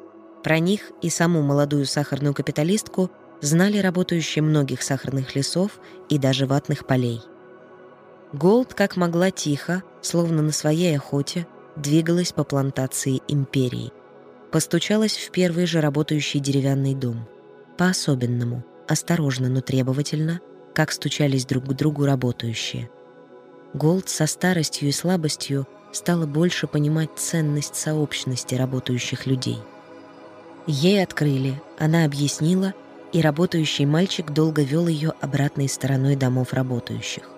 Про них и саму молодую сахарную капиталистку знали работающие многих сахарных лесов и даже ватных полей. Голд, как могла тихо, словно на своей охоте, двигалась по плантации империи. Постучалась в первый же работающий деревянный дом. По-особенному, осторожно, но требовательно — как стучались друг к другу работающие. Голд со старостью и слабостью стала больше понимать ценность сообщности работающих людей. Ей открыли, она объяснила, и работающий мальчик долго вел ее обратной стороной домов работающих.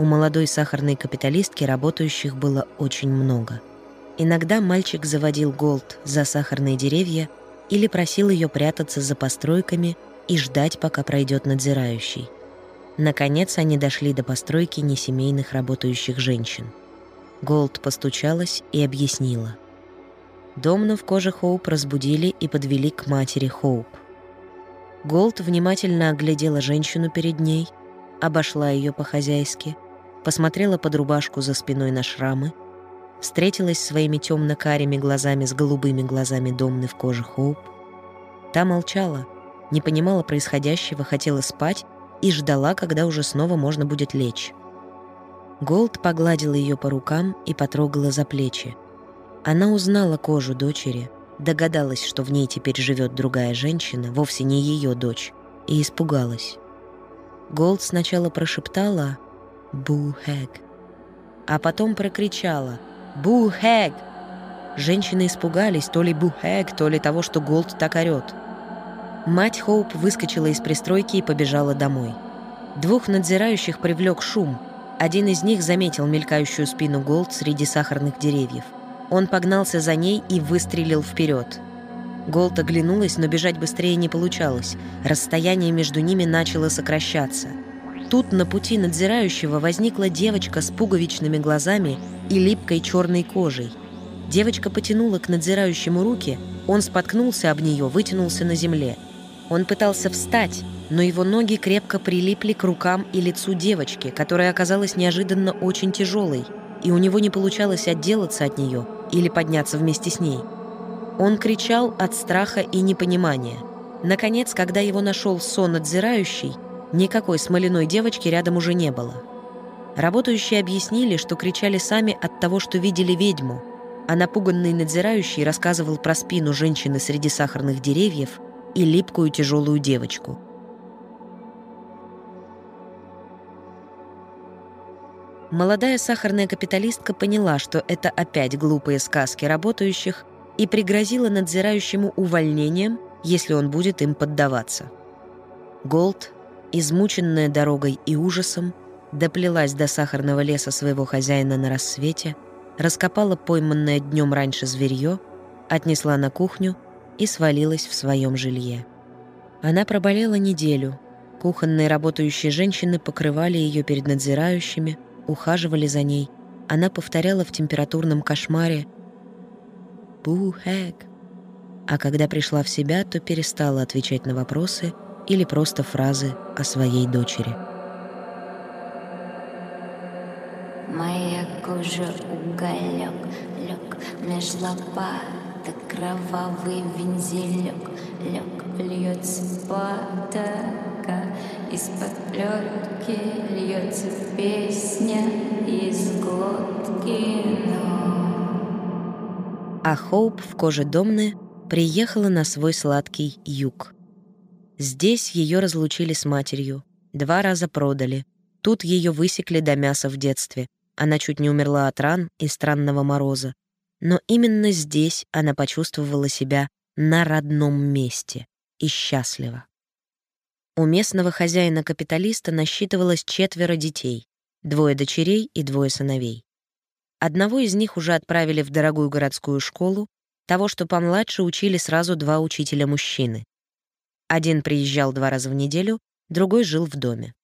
У молодой сахарной капиталистки работающих было очень много. Иногда мальчик заводил Голд за сахарные деревья или просил ее прятаться за постройками и ждать, пока пройдет надзирающий – Наконец они дошли до постройки несемейных работающих женщин. Голд постучалась и объяснила. Домну в коже Хоуп разбудили и подвели к матери Хоуп. Голд внимательно оглядела женщину перед ней, обошла ее по-хозяйски, посмотрела под рубашку за спиной на шрамы, встретилась своими темно-карими глазами с голубыми глазами Домны в коже Хоуп. Та молчала, не понимала происходящего, хотела спать и ждала, когда уже снова можно будет лечь. Голд погладила ее по рукам и потрогала за плечи. Она узнала кожу дочери, догадалась, что в ней теперь живет другая женщина, вовсе не ее дочь, и испугалась. Голд сначала прошептала «Бу-хэг», а потом прокричала «Бу-хэг!». Женщины испугались то ли Бу-хэг, то ли того, что Голд так орёт. Мать Хоуп выскочила из пристройки и побежала домой. Двух надзирающих привлек шум. Один из них заметил мелькающую спину Голд среди сахарных деревьев. Он погнался за ней и выстрелил вперед. Голд оглянулась, но бежать быстрее не получалось. Расстояние между ними начало сокращаться. Тут на пути надзирающего возникла девочка с пуговичными глазами и липкой черной кожей. Девочка потянула к надзирающему руки, он споткнулся об нее, вытянулся на земле – он пытался встать, но его ноги крепко прилипли к рукам и лицу девочки, которая оказалась неожиданно очень тяжелой, и у него не получалось отделаться от нее или подняться вместе с ней. Он кричал от страха и непонимания. Наконец, когда его нашел сон отзирающий, никакой смоляной девочки рядом уже не было. Работающие объяснили, что кричали сами от того, что видели ведьму, а напуганный надзирающий рассказывал про спину женщины среди сахарных деревьев – и липкую тяжелую девочку. Молодая сахарная капиталистка поняла, что это опять глупые сказки работающих, и пригрозила надзирающему увольнением, если он будет им поддаваться. Голд, измученная дорогой и ужасом, доплелась до сахарного леса своего хозяина на рассвете, раскопала пойманное днем раньше зверье, отнесла на кухню и свалилась в своем жилье. Она проболела неделю. Кухонные работающие женщины покрывали ее перед надзирающими, ухаживали за ней. Она повторяла в температурном кошмаре «Бу-хэг». А когда пришла в себя, то перестала отвечать на вопросы или просто фразы о своей дочери. Моя кожа уголек, лег меж лопат это кровавый вензелек Лег, льется потока Из-под плетки льется песня Из глотки но... А Хоуп в коже Домны приехала на свой сладкий юг. Здесь ее разлучили с матерью, два раза продали. Тут ее высекли до мяса в детстве. Она чуть не умерла от ран и странного мороза. Но именно здесь она почувствовала себя на родном месте и счастлива. У местного хозяина-капиталиста насчитывалось четверо детей, двое дочерей и двое сыновей. Одного из них уже отправили в дорогую городскую школу, того, что помладше, учили сразу два учителя-мужчины. Один приезжал два раза в неделю, другой жил в доме.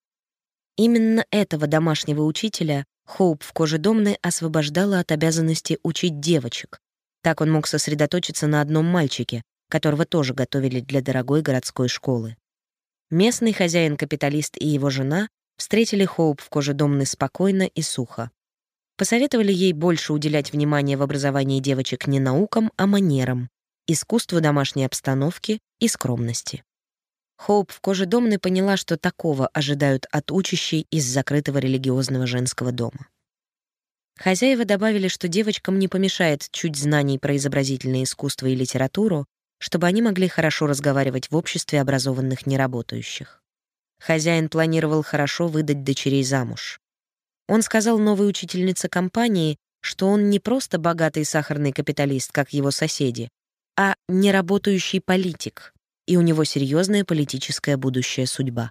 Именно этого домашнего учителя Хоуп в коже Домны освобождала от обязанности учить девочек. Так он мог сосредоточиться на одном мальчике, которого тоже готовили для дорогой городской школы. Местный хозяин-капиталист и его жена встретили Хоуп в коже Домны спокойно и сухо. Посоветовали ей больше уделять внимание в образовании девочек не наукам, а манерам, искусству домашней обстановки и скромности. Хоуп в коже Домны поняла, что такого ожидают от учащей из закрытого религиозного женского дома. Хозяева добавили, что девочкам не помешает чуть знаний про изобразительное искусство и литературу, чтобы они могли хорошо разговаривать в обществе образованных неработающих. Хозяин планировал хорошо выдать дочерей замуж. Он сказал новой учительнице компании, что он не просто богатый сахарный капиталист, как его соседи, а неработающий политик, и у него серьезная политическая будущая судьба.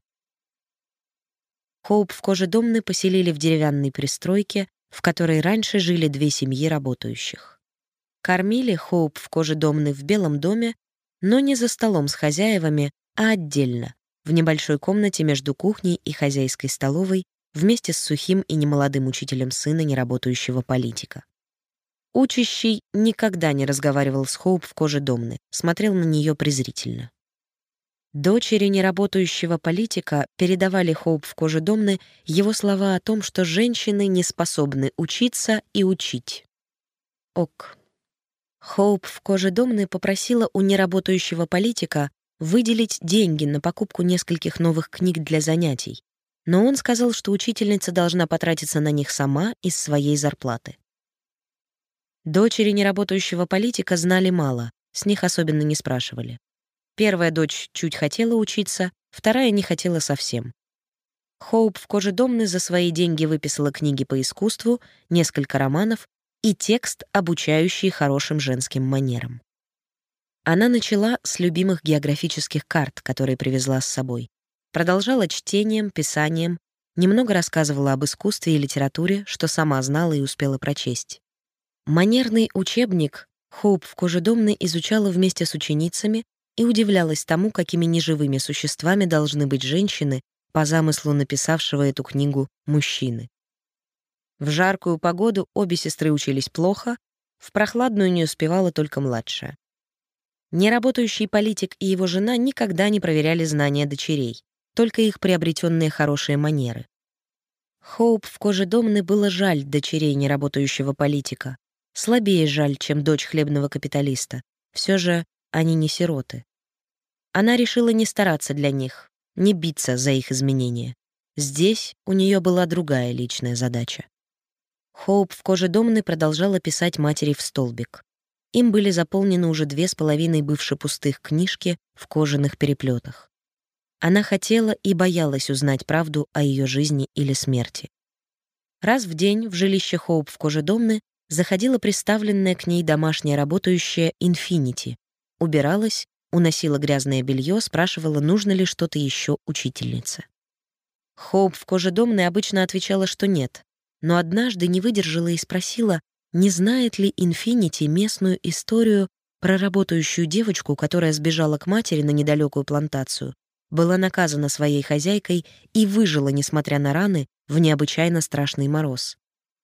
Хоуп в коже Домны поселили в деревянной пристройке, в которой раньше жили две семьи работающих. Кормили Хоуп в коже Домны в Белом доме, но не за столом с хозяевами, а отдельно, в небольшой комнате между кухней и хозяйской столовой, вместе с сухим и немолодым учителем сына неработающего политика. Учащий никогда не разговаривал с Хоуп в коже Домны, смотрел на нее презрительно. Дочери неработающего политика передавали Хоуп в коже Домны его слова о том, что женщины не способны учиться и учить. Ок. Хоуп в коже Домны попросила у неработающего политика выделить деньги на покупку нескольких новых книг для занятий, но он сказал, что учительница должна потратиться на них сама из своей зарплаты. Дочери неработающего политика знали мало, с них особенно не спрашивали. Первая дочь чуть хотела учиться, вторая не хотела совсем. Хоуп в коже домны за свои деньги выписала книги по искусству, несколько романов и текст, обучающий хорошим женским манерам. Она начала с любимых географических карт, которые привезла с собой. Продолжала чтением, писанием, немного рассказывала об искусстве и литературе, что сама знала и успела прочесть. Манерный учебник Хоуп в Кожедомной изучала вместе с ученицами и удивлялась тому, какими неживыми существами должны быть женщины, по замыслу написавшего эту книгу мужчины. В жаркую погоду обе сестры учились плохо, в прохладную не успевала только младшая. Неработающий политик и его жена никогда не проверяли знания дочерей, только их приобретенные хорошие манеры. Хоуп в коже Домны было жаль дочерей неработающего политика. Слабее жаль, чем дочь хлебного капиталиста. Все же они не сироты. Она решила не стараться для них, не биться за их изменения. Здесь у нее была другая личная задача. Хоуп в коже Домны продолжала писать матери в столбик. Им были заполнены уже две с половиной бывших пустых книжки в кожаных переплетах. Она хотела и боялась узнать правду о ее жизни или смерти. Раз в день в жилище Хоуп в коже Домны заходила представленная к ней домашняя работающая «Инфинити», убиралась уносила грязное белье, спрашивала, нужно ли что-то еще учительнице. Хоуп в коже домной обычно отвечала, что нет, но однажды не выдержала и спросила, не знает ли Инфинити местную историю про работающую девочку, которая сбежала к матери на недалекую плантацию, была наказана своей хозяйкой и выжила, несмотря на раны, в необычайно страшный мороз.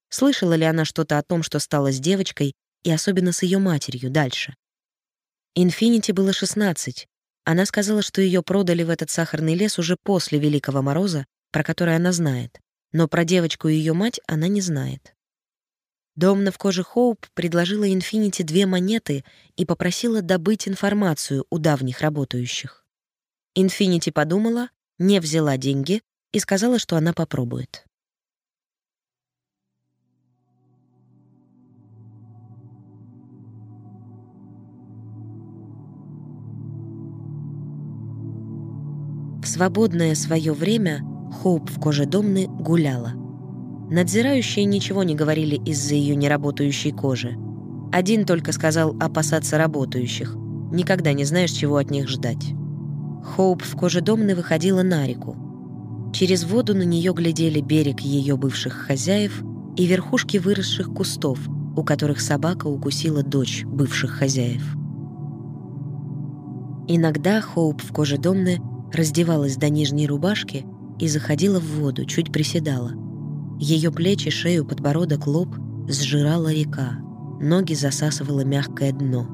Слышала ли она что-то о том, что стало с девочкой, и особенно с ее матерью дальше? Инфинити было 16. Она сказала, что ее продали в этот сахарный лес уже после Великого Мороза, про который она знает. Но про девочку и ее мать она не знает. Домна в коже Хоуп предложила Инфинити две монеты и попросила добыть информацию у давних работающих. Инфинити подумала, не взяла деньги и сказала, что она попробует. Свободное свое время Хоуп в коже Домны гуляла. Надзирающие ничего не говорили из-за ее неработающей кожи. Один только сказал опасаться работающих. Никогда не знаешь, чего от них ждать. Хоуп в коже Домны выходила на реку. Через воду на нее глядели берег ее бывших хозяев и верхушки выросших кустов, у которых собака укусила дочь бывших хозяев. Иногда Хоуп в коже Домны раздевалась до нижней рубашки и заходила в воду, чуть приседала. Ее плечи, шею, подбородок, лоб сжирала река, ноги засасывало мягкое дно.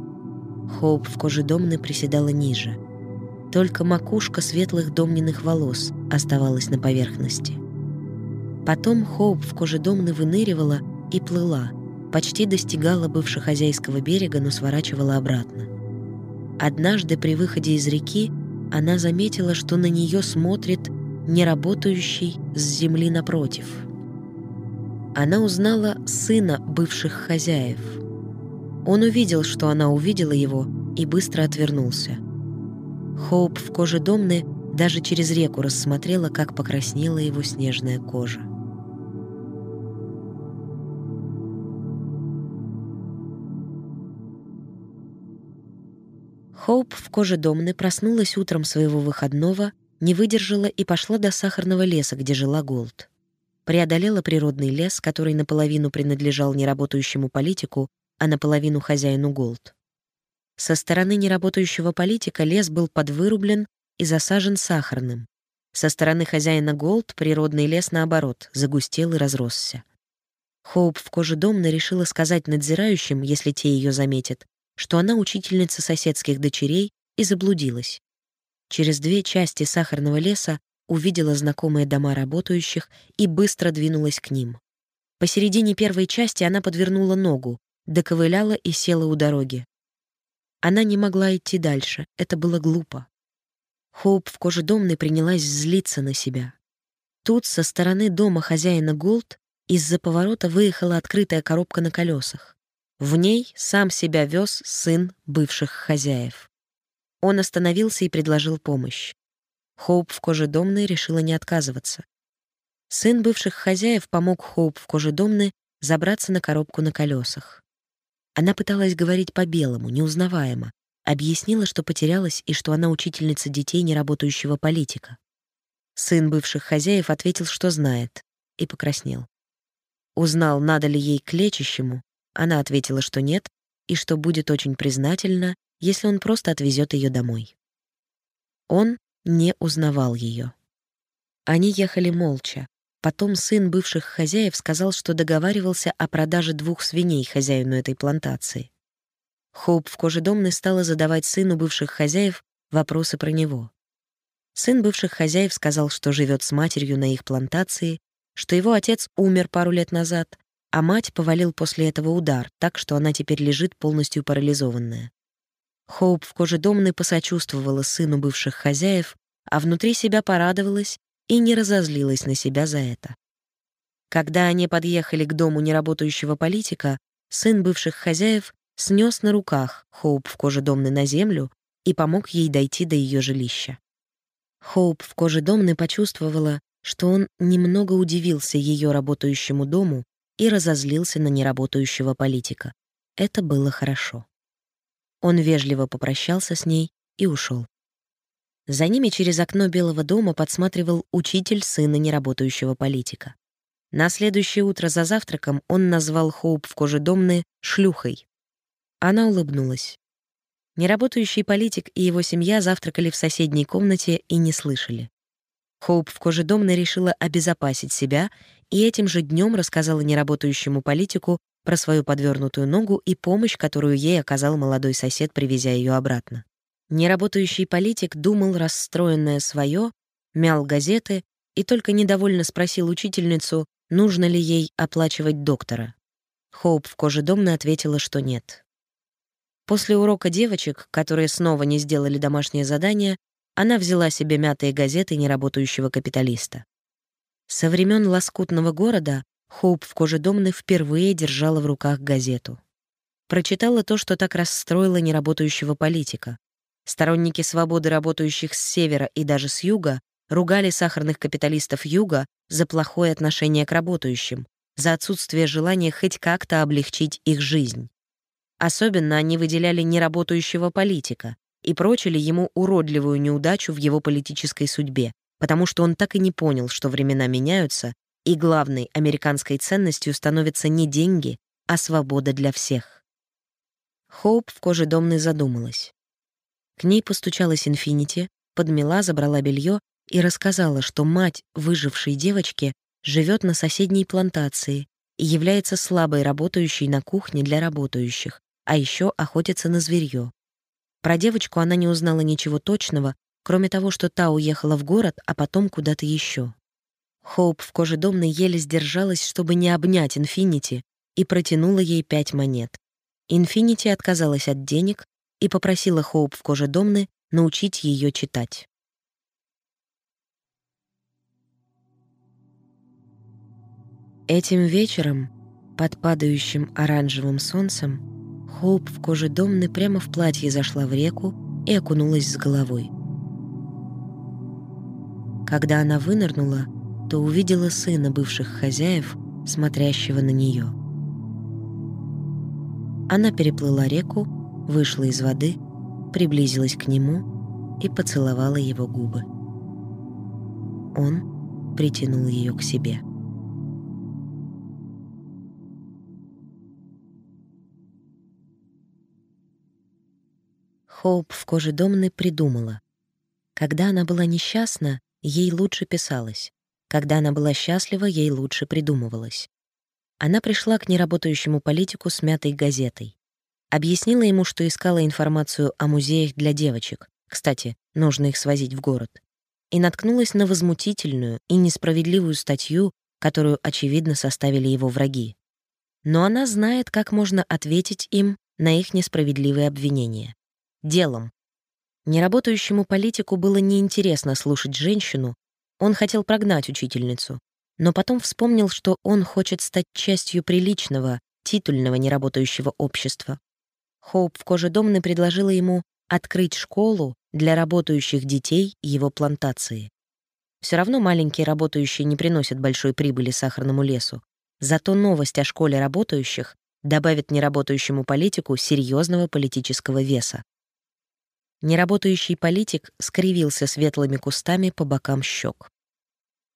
Хоуп в коже домны приседала ниже. Только макушка светлых домниных волос оставалась на поверхности. Потом Хоуп в коже домны выныривала и плыла, почти достигала бывшехозяйского берега, но сворачивала обратно. Однажды при выходе из реки она заметила, что на нее смотрит неработающий с земли напротив. Она узнала сына бывших хозяев. Он увидел, что она увидела его, и быстро отвернулся. Хоуп в коже Домны даже через реку рассмотрела, как покраснела его снежная кожа. Хоуп в коже Домны проснулась утром своего выходного, не выдержала и пошла до сахарного леса, где жила Голд. Преодолела природный лес, который наполовину принадлежал неработающему политику, а наполовину хозяину Голд. Со стороны неработающего политика лес был подвырублен и засажен сахарным. Со стороны хозяина Голд природный лес, наоборот, загустел и разросся. Хоуп в коже Домны решила сказать надзирающим, если те ее заметят, что она учительница соседских дочерей и заблудилась. Через две части сахарного леса увидела знакомые дома работающих и быстро двинулась к ним. Посередине первой части она подвернула ногу, доковыляла и села у дороги. Она не могла идти дальше, это было глупо. Хоуп в коже домной принялась злиться на себя. Тут со стороны дома хозяина Голд из-за поворота выехала открытая коробка на колесах. В ней сам себя вез сын бывших хозяев. Он остановился и предложил помощь. Хоуп в коже домной решила не отказываться. Сын бывших хозяев помог Хоуп в коже домны забраться на коробку на колесах. Она пыталась говорить по-белому, неузнаваемо, объяснила, что потерялась и что она учительница детей неработающего политика. Сын бывших хозяев ответил, что знает, и покраснел. Узнал, надо ли ей к лечащему, она ответила, что нет, и что будет очень признательна, если он просто отвезет ее домой. Он не узнавал ее. Они ехали молча, Потом сын бывших хозяев сказал, что договаривался о продаже двух свиней хозяину этой плантации. Хоуп в коже домной стала задавать сыну бывших хозяев вопросы про него. Сын бывших хозяев сказал, что живет с матерью на их плантации, что его отец умер пару лет назад, а мать повалил после этого удар, так что она теперь лежит полностью парализованная. Хоуп в коже домной посочувствовала сыну бывших хозяев, а внутри себя порадовалась и не разозлилась на себя за это. Когда они подъехали к дому неработающего политика, сын бывших хозяев снес на руках Хоуп в коже домны на землю и помог ей дойти до ее жилища. Хоуп в коже домны почувствовала, что он немного удивился ее работающему дому и разозлился на неработающего политика. Это было хорошо. Он вежливо попрощался с ней и ушел. За ними через окно Белого дома подсматривал учитель сына неработающего политика. На следующее утро за завтраком он назвал Хоуп в коже домны «шлюхой». Она улыбнулась. Неработающий политик и его семья завтракали в соседней комнате и не слышали. Хоуп в коже домны решила обезопасить себя и этим же днем рассказала неработающему политику про свою подвернутую ногу и помощь, которую ей оказал молодой сосед, привезя ее обратно. Неработающий политик думал расстроенное свое, мял газеты и только недовольно спросил учительницу, нужно ли ей оплачивать доктора. Хоуп в коже домной ответила, что нет. После урока девочек, которые снова не сделали домашнее задание, она взяла себе мятые газеты неработающего капиталиста. Со времен лоскутного города Хоуп в коже домной впервые держала в руках газету. Прочитала то, что так расстроило неработающего политика. Сторонники свободы работающих с севера и даже с юга ругали сахарных капиталистов юга за плохое отношение к работающим, за отсутствие желания хоть как-то облегчить их жизнь. Особенно они выделяли неработающего политика и прочили ему уродливую неудачу в его политической судьбе, потому что он так и не понял, что времена меняются, и главной американской ценностью становятся не деньги, а свобода для всех. Хоуп в коже домной задумалась. К ней постучалась Инфинити, подмела, забрала белье и рассказала, что мать выжившей девочки живет на соседней плантации и является слабой работающей на кухне для работающих, а еще охотится на зверье. Про девочку она не узнала ничего точного, кроме того, что та уехала в город, а потом куда-то еще. Хоуп в коже домной еле сдержалась, чтобы не обнять Инфинити, и протянула ей пять монет. Инфинити отказалась от денег, и попросила Хоуп в коже Домны научить ее читать. Этим вечером, под падающим оранжевым солнцем, Хоуп в коже Домны прямо в платье зашла в реку и окунулась с головой. Когда она вынырнула, то увидела сына бывших хозяев, смотрящего на нее. Она переплыла реку вышла из воды, приблизилась к нему и поцеловала его губы. Он притянул ее к себе. Хоуп в коже Домны придумала. Когда она была несчастна, ей лучше писалось. Когда она была счастлива, ей лучше придумывалось. Она пришла к неработающему политику с мятой газетой. Объяснила ему, что искала информацию о музеях для девочек. Кстати, нужно их свозить в город. И наткнулась на возмутительную и несправедливую статью, которую, очевидно, составили его враги. Но она знает, как можно ответить им на их несправедливые обвинения. Делом. Неработающему политику было неинтересно слушать женщину, он хотел прогнать учительницу, но потом вспомнил, что он хочет стать частью приличного, титульного неработающего общества. Хоуп в коже Домны предложила ему открыть школу для работающих детей его плантации. Все равно маленькие работающие не приносят большой прибыли сахарному лесу. Зато новость о школе работающих добавит неработающему политику серьезного политического веса. Неработающий политик скривился светлыми кустами по бокам щек.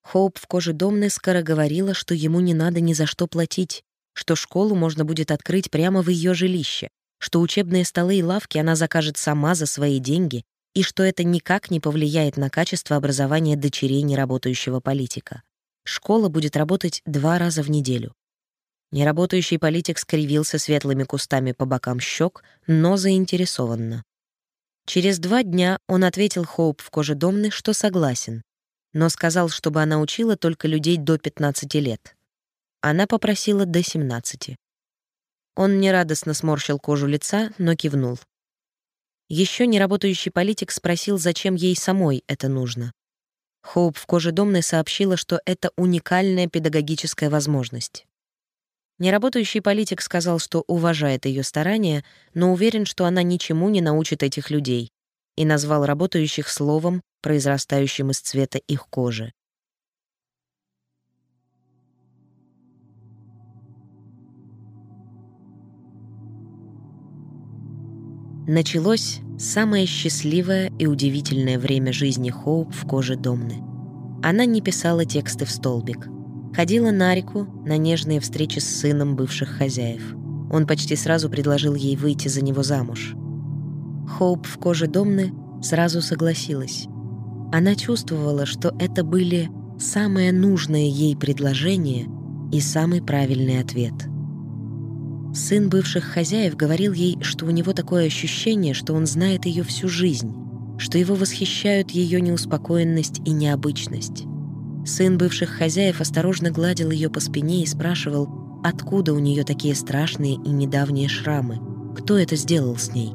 Хоуп в коже Домны скороговорила, что ему не надо ни за что платить, что школу можно будет открыть прямо в ее жилище, что учебные столы и лавки она закажет сама за свои деньги и что это никак не повлияет на качество образования дочерей неработающего политика. Школа будет работать два раза в неделю. Неработающий политик скривился светлыми кустами по бокам щек, но заинтересованно. Через два дня он ответил Хоуп в коже Домны, что согласен, но сказал, чтобы она учила только людей до 15 лет. Она попросила до 17. Он нерадостно сморщил кожу лица, но кивнул. Еще неработающий политик спросил, зачем ей самой это нужно. Хоуп в коже Домны сообщила, что это уникальная педагогическая возможность. Неработающий политик сказал, что уважает ее старания, но уверен, что она ничему не научит этих людей, и назвал работающих словом, произрастающим из цвета их кожи. Началось самое счастливое и удивительное время жизни Хоуп в коже Домны. Она не писала тексты в столбик — Ходила на реку на нежные встречи с сыном бывших хозяев. Он почти сразу предложил ей выйти за него замуж. Хоуп в коже Домны сразу согласилась. Она чувствовала, что это были самое нужное ей предложение и самый правильный ответ. Сын бывших хозяев говорил ей, что у него такое ощущение, что он знает ее всю жизнь, что его восхищают ее неуспокоенность и необычность. Сын бывших хозяев осторожно гладил ее по спине и спрашивал, откуда у нее такие страшные и недавние шрамы, кто это сделал с ней.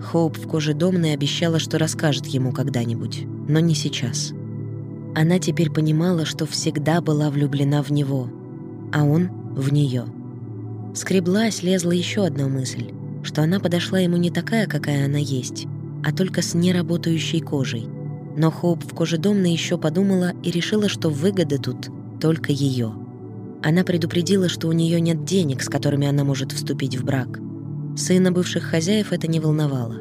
Хоуп в коже домной обещала, что расскажет ему когда-нибудь, но не сейчас. Она теперь понимала, что всегда была влюблена в него, а он — в нее. Скреблась, лезла еще одна мысль, что она подошла ему не такая, какая она есть, а только с неработающей кожей — но Хоуп в коже домной еще подумала и решила, что выгода тут только ее. Она предупредила, что у нее нет денег, с которыми она может вступить в брак. Сына бывших хозяев это не волновало.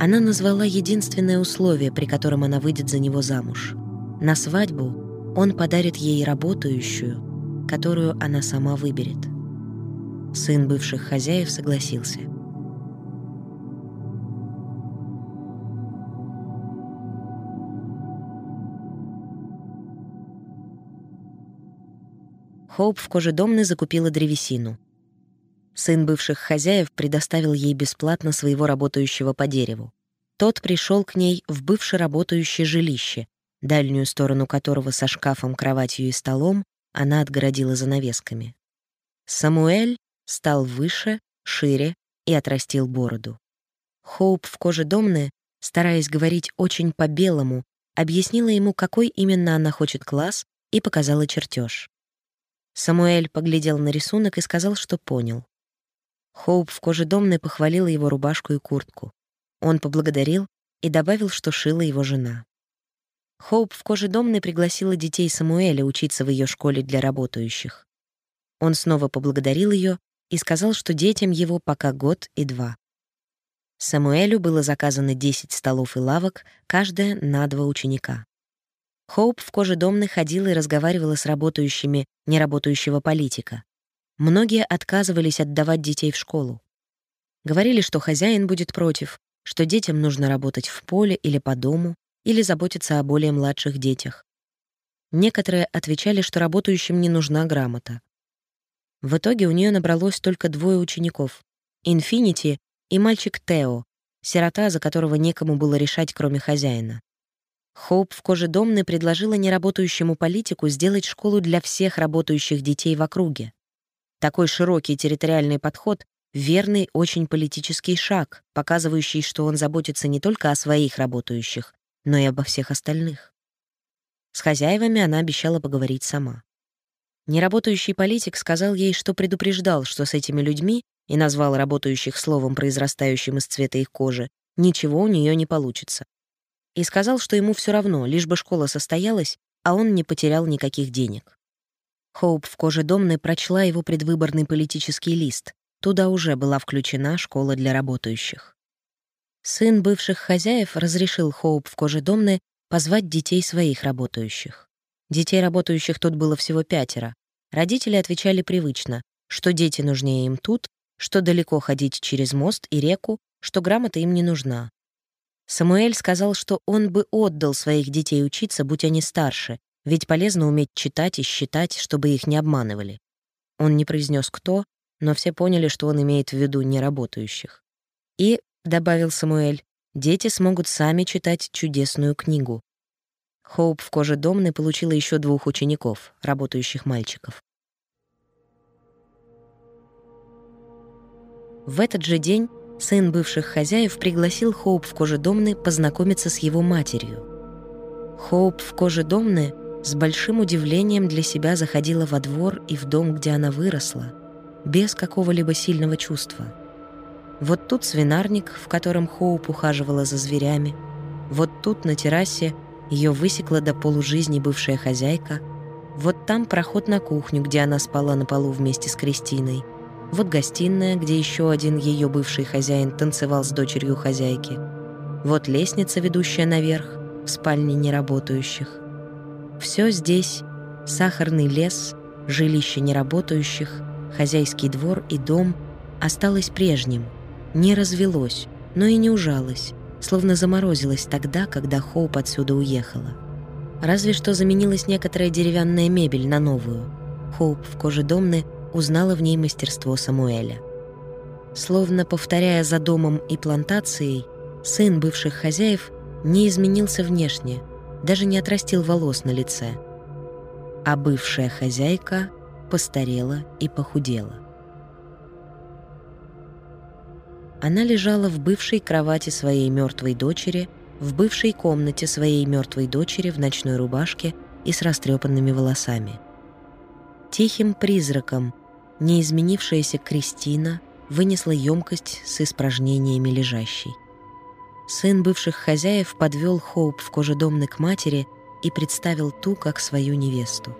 Она назвала единственное условие, при котором она выйдет за него замуж. На свадьбу он подарит ей работающую, которую она сама выберет. Сын бывших хозяев согласился — Хоуп в коже домны закупила древесину. Сын бывших хозяев предоставил ей бесплатно своего работающего по дереву. Тот пришел к ней в бывшее работающее жилище, дальнюю сторону которого со шкафом, кроватью и столом она отгородила занавесками. Самуэль стал выше, шире и отрастил бороду. Хоуп в коже домны, стараясь говорить очень по-белому, объяснила ему, какой именно она хочет класс, и показала чертеж. Самуэль поглядел на рисунок и сказал, что понял. Хоуп в коже домной похвалила его рубашку и куртку. Он поблагодарил и добавил, что шила его жена. Хоуп в коже домной пригласила детей Самуэля учиться в ее школе для работающих. Он снова поблагодарил ее и сказал, что детям его пока год и два. Самуэлю было заказано 10 столов и лавок, каждая на два ученика. Хоуп в коже домны ходила и разговаривала с работающими неработающего политика. Многие отказывались отдавать детей в школу. Говорили, что хозяин будет против, что детям нужно работать в поле или по дому, или заботиться о более младших детях. Некоторые отвечали, что работающим не нужна грамота. В итоге у нее набралось только двое учеников — Инфинити и мальчик Тео, сирота, за которого некому было решать, кроме хозяина. Хоуп в коже домны предложила неработающему политику сделать школу для всех работающих детей в округе. Такой широкий территориальный подход верный очень политический шаг, показывающий, что он заботится не только о своих работающих, но и обо всех остальных. С хозяевами она обещала поговорить сама. Неработающий политик сказал ей, что предупреждал, что с этими людьми, и назвал работающих словом, произрастающим из цвета их кожи, ничего у нее не получится. И сказал, что ему все равно, лишь бы школа состоялась, а он не потерял никаких денег. Хоуп в коже домной прочла его предвыборный политический лист. Туда уже была включена школа для работающих. Сын бывших хозяев разрешил Хоуп в коже домной позвать детей своих работающих. Детей работающих тут было всего пятеро. Родители отвечали привычно, что дети нужнее им тут, что далеко ходить через мост и реку, что грамота им не нужна. Самуэль сказал, что он бы отдал своих детей учиться, будь они старше, ведь полезно уметь читать и считать, чтобы их не обманывали. Он не произнес кто, но все поняли, что он имеет в виду неработающих. И, — добавил Самуэль, — дети смогут сами читать чудесную книгу. Хоуп в коже домны получила еще двух учеников, работающих мальчиков. В этот же день сын бывших хозяев пригласил Хоуп в коже домны познакомиться с его матерью. Хоуп в коже домны с большим удивлением для себя заходила во двор и в дом, где она выросла, без какого-либо сильного чувства. Вот тут свинарник, в котором Хоуп ухаживала за зверями, вот тут на террасе ее высекла до полужизни бывшая хозяйка, вот там проход на кухню, где она спала на полу вместе с Кристиной, вот гостиная, где еще один ее бывший хозяин танцевал с дочерью хозяйки, вот лестница, ведущая наверх, в спальне неработающих. Все здесь — сахарный лес, жилище неработающих, хозяйский двор и дом — осталось прежним, не развелось, но и не ужалось, словно заморозилось тогда, когда Хоуп отсюда уехала. Разве что заменилась некоторая деревянная мебель на новую. Хоуп в коже домны узнала в ней мастерство Самуэля. Словно повторяя за домом и плантацией, сын бывших хозяев не изменился внешне — даже не отрастил волос на лице. А бывшая хозяйка постарела и похудела. Она лежала в бывшей кровати своей мертвой дочери, в бывшей комнате своей мертвой дочери в ночной рубашке и с растрепанными волосами. Тихим призраком неизменившаяся Кристина вынесла емкость с испражнениями лежащей. Сын бывших хозяев подвел Хоуп в кожедомны к матери и представил ту как свою невесту.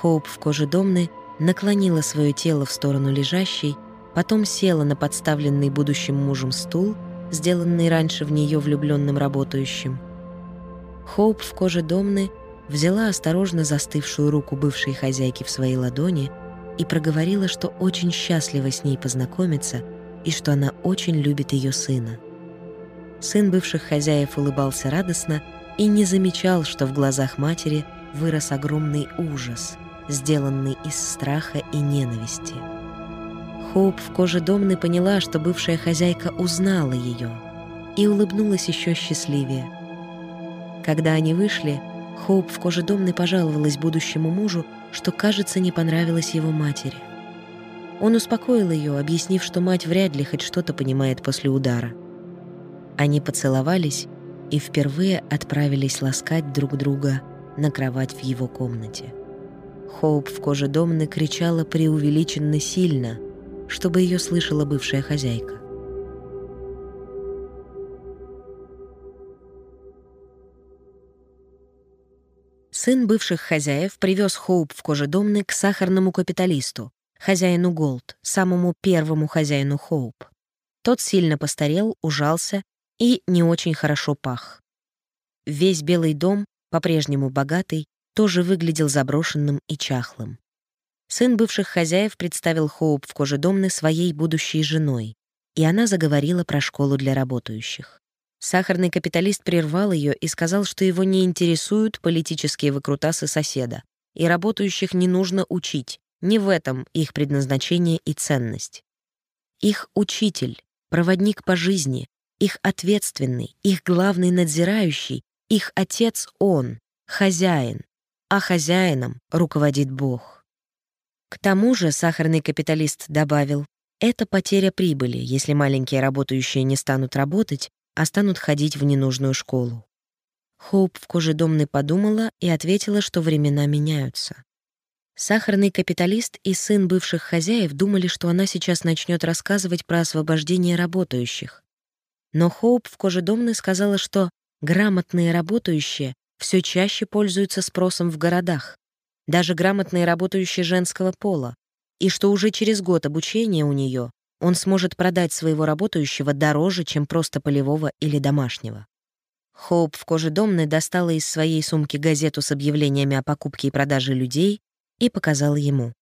Хоуп в кожедомны наклонила свое тело в сторону лежащей, потом села на подставленный будущим мужем стул, сделанный раньше в нее влюбленным работающим. Хоуп в коже домны взяла осторожно застывшую руку бывшей хозяйки в своей ладони и проговорила, что очень счастлива с ней познакомиться и что она очень любит ее сына. Сын бывших хозяев улыбался радостно и не замечал, что в глазах матери вырос огромный ужас, сделанный из страха и ненависти. Хоуп в коже домны поняла, что бывшая хозяйка узнала ее и улыбнулась еще счастливее. Когда они вышли, Хоуп в коже домны пожаловалась будущему мужу, что, кажется, не понравилось его матери. Он успокоил ее, объяснив, что мать вряд ли хоть что-то понимает после удара — они поцеловались и впервые отправились ласкать друг друга на кровать в его комнате. Хоуп в коже кричала преувеличенно сильно, чтобы ее слышала бывшая хозяйка. Сын бывших хозяев привез Хоуп в коже Домны к сахарному капиталисту, хозяину Голд, самому первому хозяину Хоуп. Тот сильно постарел, ужался и не очень хорошо пах. Весь Белый дом, по-прежнему богатый, тоже выглядел заброшенным и чахлым. Сын бывших хозяев представил Хоуп в коже домны своей будущей женой, и она заговорила про школу для работающих. Сахарный капиталист прервал ее и сказал, что его не интересуют политические выкрутасы соседа, и работающих не нужно учить, не в этом их предназначение и ценность. Их учитель, проводник по жизни, их ответственный, их главный надзирающий, их отец он, хозяин, а хозяином руководит Бог. К тому же, сахарный капиталист добавил, Это потеря прибыли, если маленькие работающие не станут работать, а станут ходить в ненужную школу. Хоуп в коже домной подумала и ответила, что времена меняются. Сахарный капиталист и сын бывших хозяев думали, что она сейчас начнет рассказывать про освобождение работающих. Но Хоуп в коже домной сказала, что грамотные работающие все чаще пользуются спросом в городах, даже грамотные работающие женского пола, и что уже через год обучения у нее он сможет продать своего работающего дороже, чем просто полевого или домашнего. Хоуп в коже домной достала из своей сумки газету с объявлениями о покупке и продаже людей и показала ему.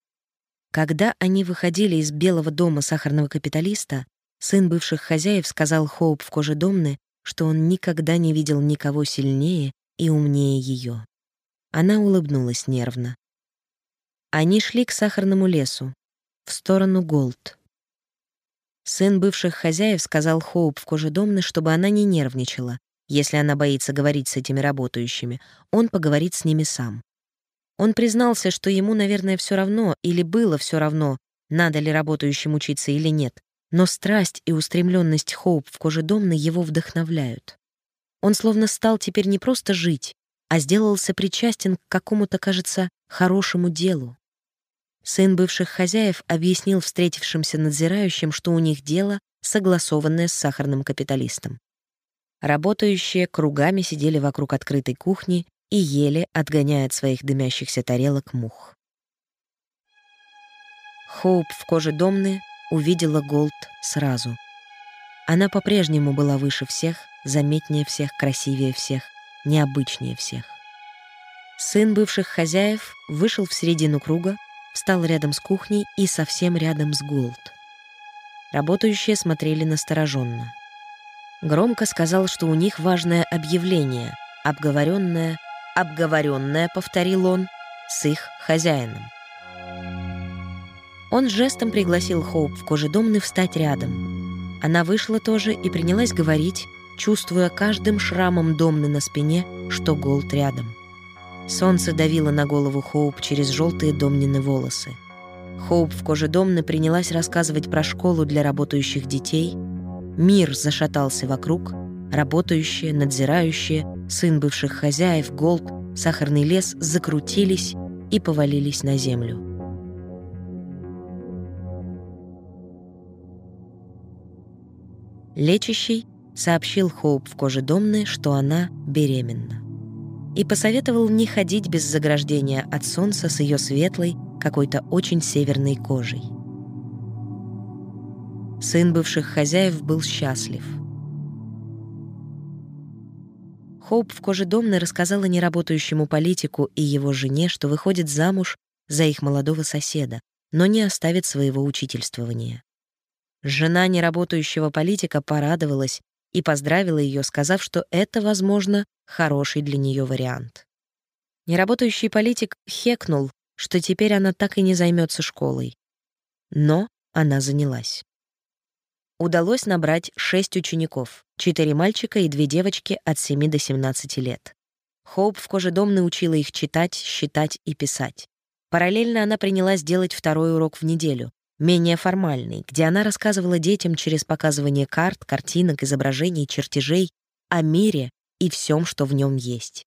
Когда они выходили из белого дома сахарного капиталиста, сын бывших хозяев сказал Хоуп в коже домны, что он никогда не видел никого сильнее и умнее ее. Она улыбнулась нервно. Они шли к сахарному лесу, в сторону Голд. Сын бывших хозяев сказал Хоуп в коже чтобы она не нервничала. Если она боится говорить с этими работающими, он поговорит с ними сам. Он признался, что ему, наверное, все равно или было все равно, надо ли работающим учиться или нет, но страсть и устремленность Хоуп в коже его вдохновляют. Он словно стал теперь не просто жить, а сделался причастен к какому-то, кажется, хорошему делу. Сын бывших хозяев объяснил встретившимся надзирающим, что у них дело, согласованное с сахарным капиталистом. Работающие кругами сидели вокруг открытой кухни и ели, отгоняя от своих дымящихся тарелок мух. Хоуп в коже домны увидела Голд сразу. Она по-прежнему была выше всех, заметнее всех, красивее всех, необычнее всех. Сын бывших хозяев вышел в середину круга, встал рядом с кухней и совсем рядом с Голд. Работающие смотрели настороженно. Громко сказал, что у них важное объявление, обговоренное, обговоренное, повторил он, с их хозяином. Он жестом пригласил Хоуп в кожедомный встать рядом. Она вышла тоже и принялась говорить, чувствуя каждым шрамом домны на спине, что Голд рядом. Солнце давило на голову Хоуп через желтые домнины волосы. Хоуп в коже домны принялась рассказывать про школу для работающих детей. Мир зашатался вокруг. Работающие, надзирающие, сын бывших хозяев, Голд, сахарный лес закрутились и повалились на землю. Лечащий сообщил Хоуп в коже домны, что она беременна и посоветовал не ходить без заграждения от солнца с ее светлой, какой-то очень северной кожей. Сын бывших хозяев был счастлив. Хоуп в коже домной рассказала неработающему политику и его жене, что выходит замуж за их молодого соседа, но не оставит своего учительствования. Жена неработающего политика порадовалась и поздравила ее, сказав, что это, возможно, хороший для нее вариант. Неработающий политик хекнул, что теперь она так и не займется школой. Но она занялась. Удалось набрать шесть учеников, четыре мальчика и две девочки от 7 до 17 лет. Хоуп в коже дом научила их читать, считать и писать. Параллельно она принялась делать второй урок в неделю, менее формальный, где она рассказывала детям через показывание карт, картинок, изображений, чертежей о мире и всем, что в нем есть.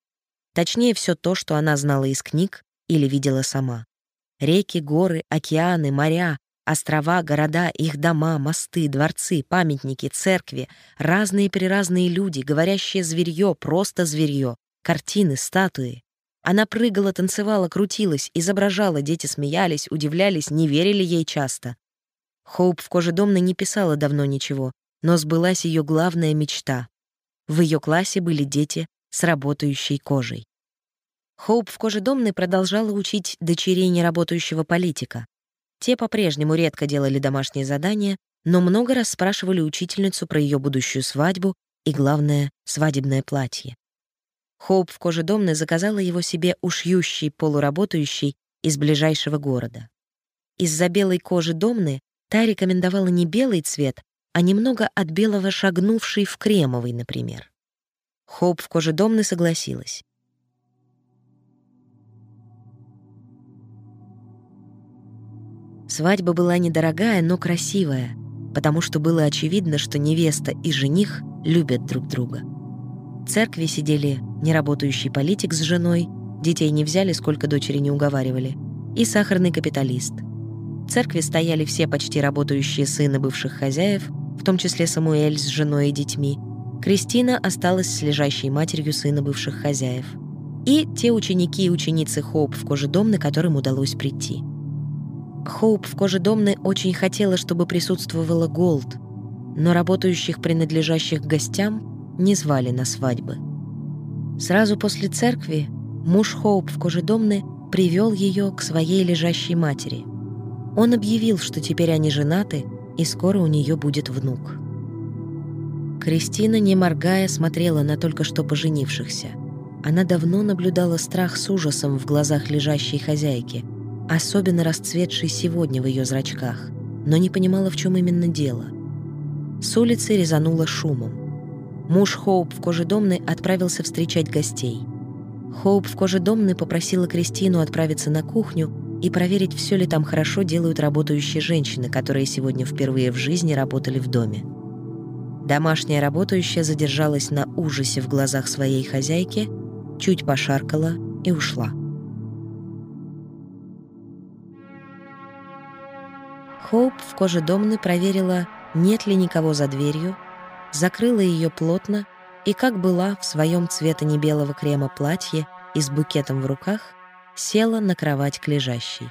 Точнее, все то, что она знала из книг или видела сама. Реки, горы, океаны, моря, острова, города, их дома, мосты, дворцы, памятники, церкви, разные-переразные люди, говорящее зверье, просто зверье, картины, статуи. Она прыгала, танцевала, крутилась, изображала, дети смеялись, удивлялись, не верили ей часто. Хоуп в коже домной не писала давно ничего, но сбылась ее главная мечта. В ее классе были дети с работающей кожей. Хоуп в коже домной продолжала учить дочерей неработающего политика. Те по-прежнему редко делали домашние задания, но много раз спрашивали учительницу про ее будущую свадьбу и, главное, свадебное платье. Хоуп в коже домной заказала его себе ушьющий полуработающий из ближайшего города. Из-за белой кожи домны та рекомендовала не белый цвет, а немного от белого шагнувший в кремовый, например. Хоуп в коже домны согласилась. Свадьба была недорогая, но красивая, потому что было очевидно, что невеста и жених любят друг друга. Церкви сидели неработающий политик с женой, детей не взяли, сколько дочери не уговаривали, и сахарный капиталист. В церкви стояли все почти работающие сыны бывших хозяев, в том числе Самуэль с женой и детьми. Кристина осталась с лежащей матерью сына бывших хозяев. И те ученики и ученицы Хоуп в Кожедомны, которым удалось прийти — Хоуп в коже Домны очень хотела, чтобы присутствовала Голд, но работающих, принадлежащих гостям, не звали на свадьбы. Сразу после церкви муж Хоуп в коже Домны привел ее к своей лежащей матери. Он объявил, что теперь они женаты, и скоро у нее будет внук. Кристина, не моргая, смотрела на только что поженившихся. Она давно наблюдала страх с ужасом в глазах лежащей хозяйки — особенно расцветший сегодня в ее зрачках, но не понимала, в чем именно дело. С улицы резануло шумом. Муж Хоуп в кожедомной отправился встречать гостей. Хоуп в кожедомной попросила Кристину отправиться на кухню и проверить, все ли там хорошо делают работающие женщины, которые сегодня впервые в жизни работали в доме. Домашняя работающая задержалась на ужасе в глазах своей хозяйки, чуть пошаркала и ушла. Хоуп в коже проверила, нет ли никого за дверью, закрыла ее плотно и, как была в своем цвета небелого крема платье и с букетом в руках, села на кровать к лежащей.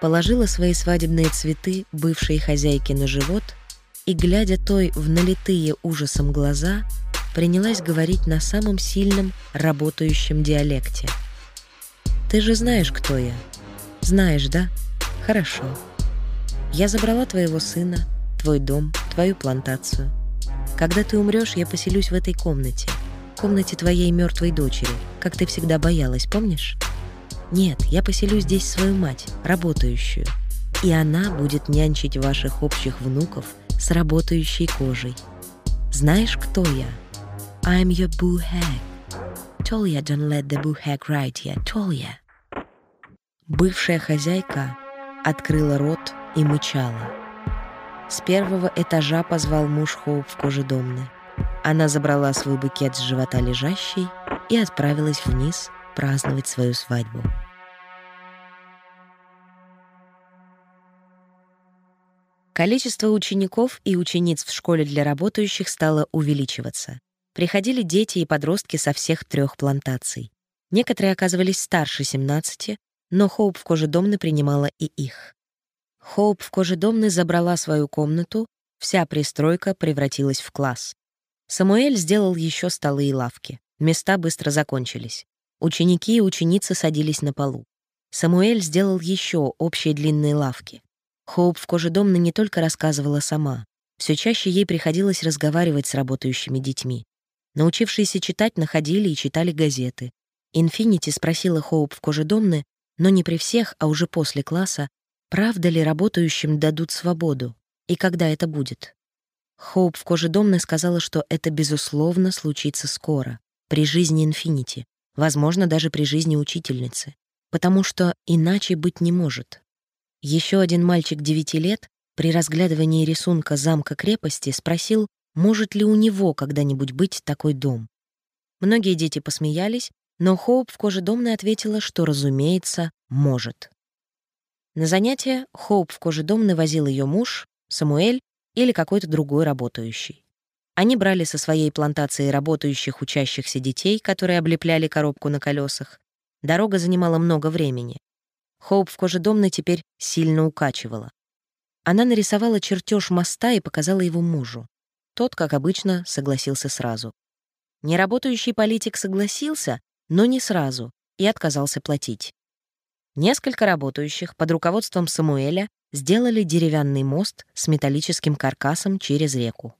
Положила свои свадебные цветы бывшей хозяйке на живот и, глядя той в налитые ужасом глаза, принялась говорить на самом сильном работающем диалекте. «Ты же знаешь, кто я. Знаешь, да? Хорошо. Я забрала твоего сына, твой дом, твою плантацию. Когда ты умрешь, я поселюсь в этой комнате, комнате твоей мертвой дочери, как ты всегда боялась, помнишь? Нет, я поселю здесь свою мать, работающую, и она будет нянчить ваших общих внуков с работающей кожей. Знаешь, кто я? I'm your boo hag. Tolia don't let the boo hag right yet, Tolia. Бывшая хозяйка открыла рот и мычала. С первого этажа позвал муж Хоуп в коже домны. Она забрала свой букет с живота лежащей и отправилась вниз праздновать свою свадьбу. Количество учеников и учениц в школе для работающих стало увеличиваться. Приходили дети и подростки со всех трех плантаций. Некоторые оказывались старше 17, но Хоуп в коже домны принимала и их. Хоуп в кожедомной забрала свою комнату, вся пристройка превратилась в класс. Самуэль сделал еще столы и лавки. Места быстро закончились. Ученики и ученицы садились на полу. Самуэль сделал еще общие длинные лавки. Хоуп в кожедомной не только рассказывала сама, все чаще ей приходилось разговаривать с работающими детьми. Научившиеся читать находили и читали газеты. Инфинити спросила Хоуп в кожедомной, но не при всех, а уже после класса, Правда ли работающим дадут свободу? И когда это будет? Хоуп в коже Домны сказала, что это, безусловно, случится скоро, при жизни Инфинити, возможно, даже при жизни учительницы, потому что иначе быть не может. Еще один мальчик девяти лет при разглядывании рисунка замка крепости спросил, может ли у него когда-нибудь быть такой дом. Многие дети посмеялись, но Хоуп в коже Домны ответила, что, разумеется, может. На занятия Хоуп в коже дом навозил ее муж, Самуэль или какой-то другой работающий. Они брали со своей плантации работающих учащихся детей, которые облепляли коробку на колесах. Дорога занимала много времени. Хоуп в коже домной теперь сильно укачивала. Она нарисовала чертеж моста и показала его мужу. Тот, как обычно, согласился сразу. Неработающий политик согласился, но не сразу, и отказался платить. Несколько работающих под руководством Самуэля сделали деревянный мост с металлическим каркасом через реку.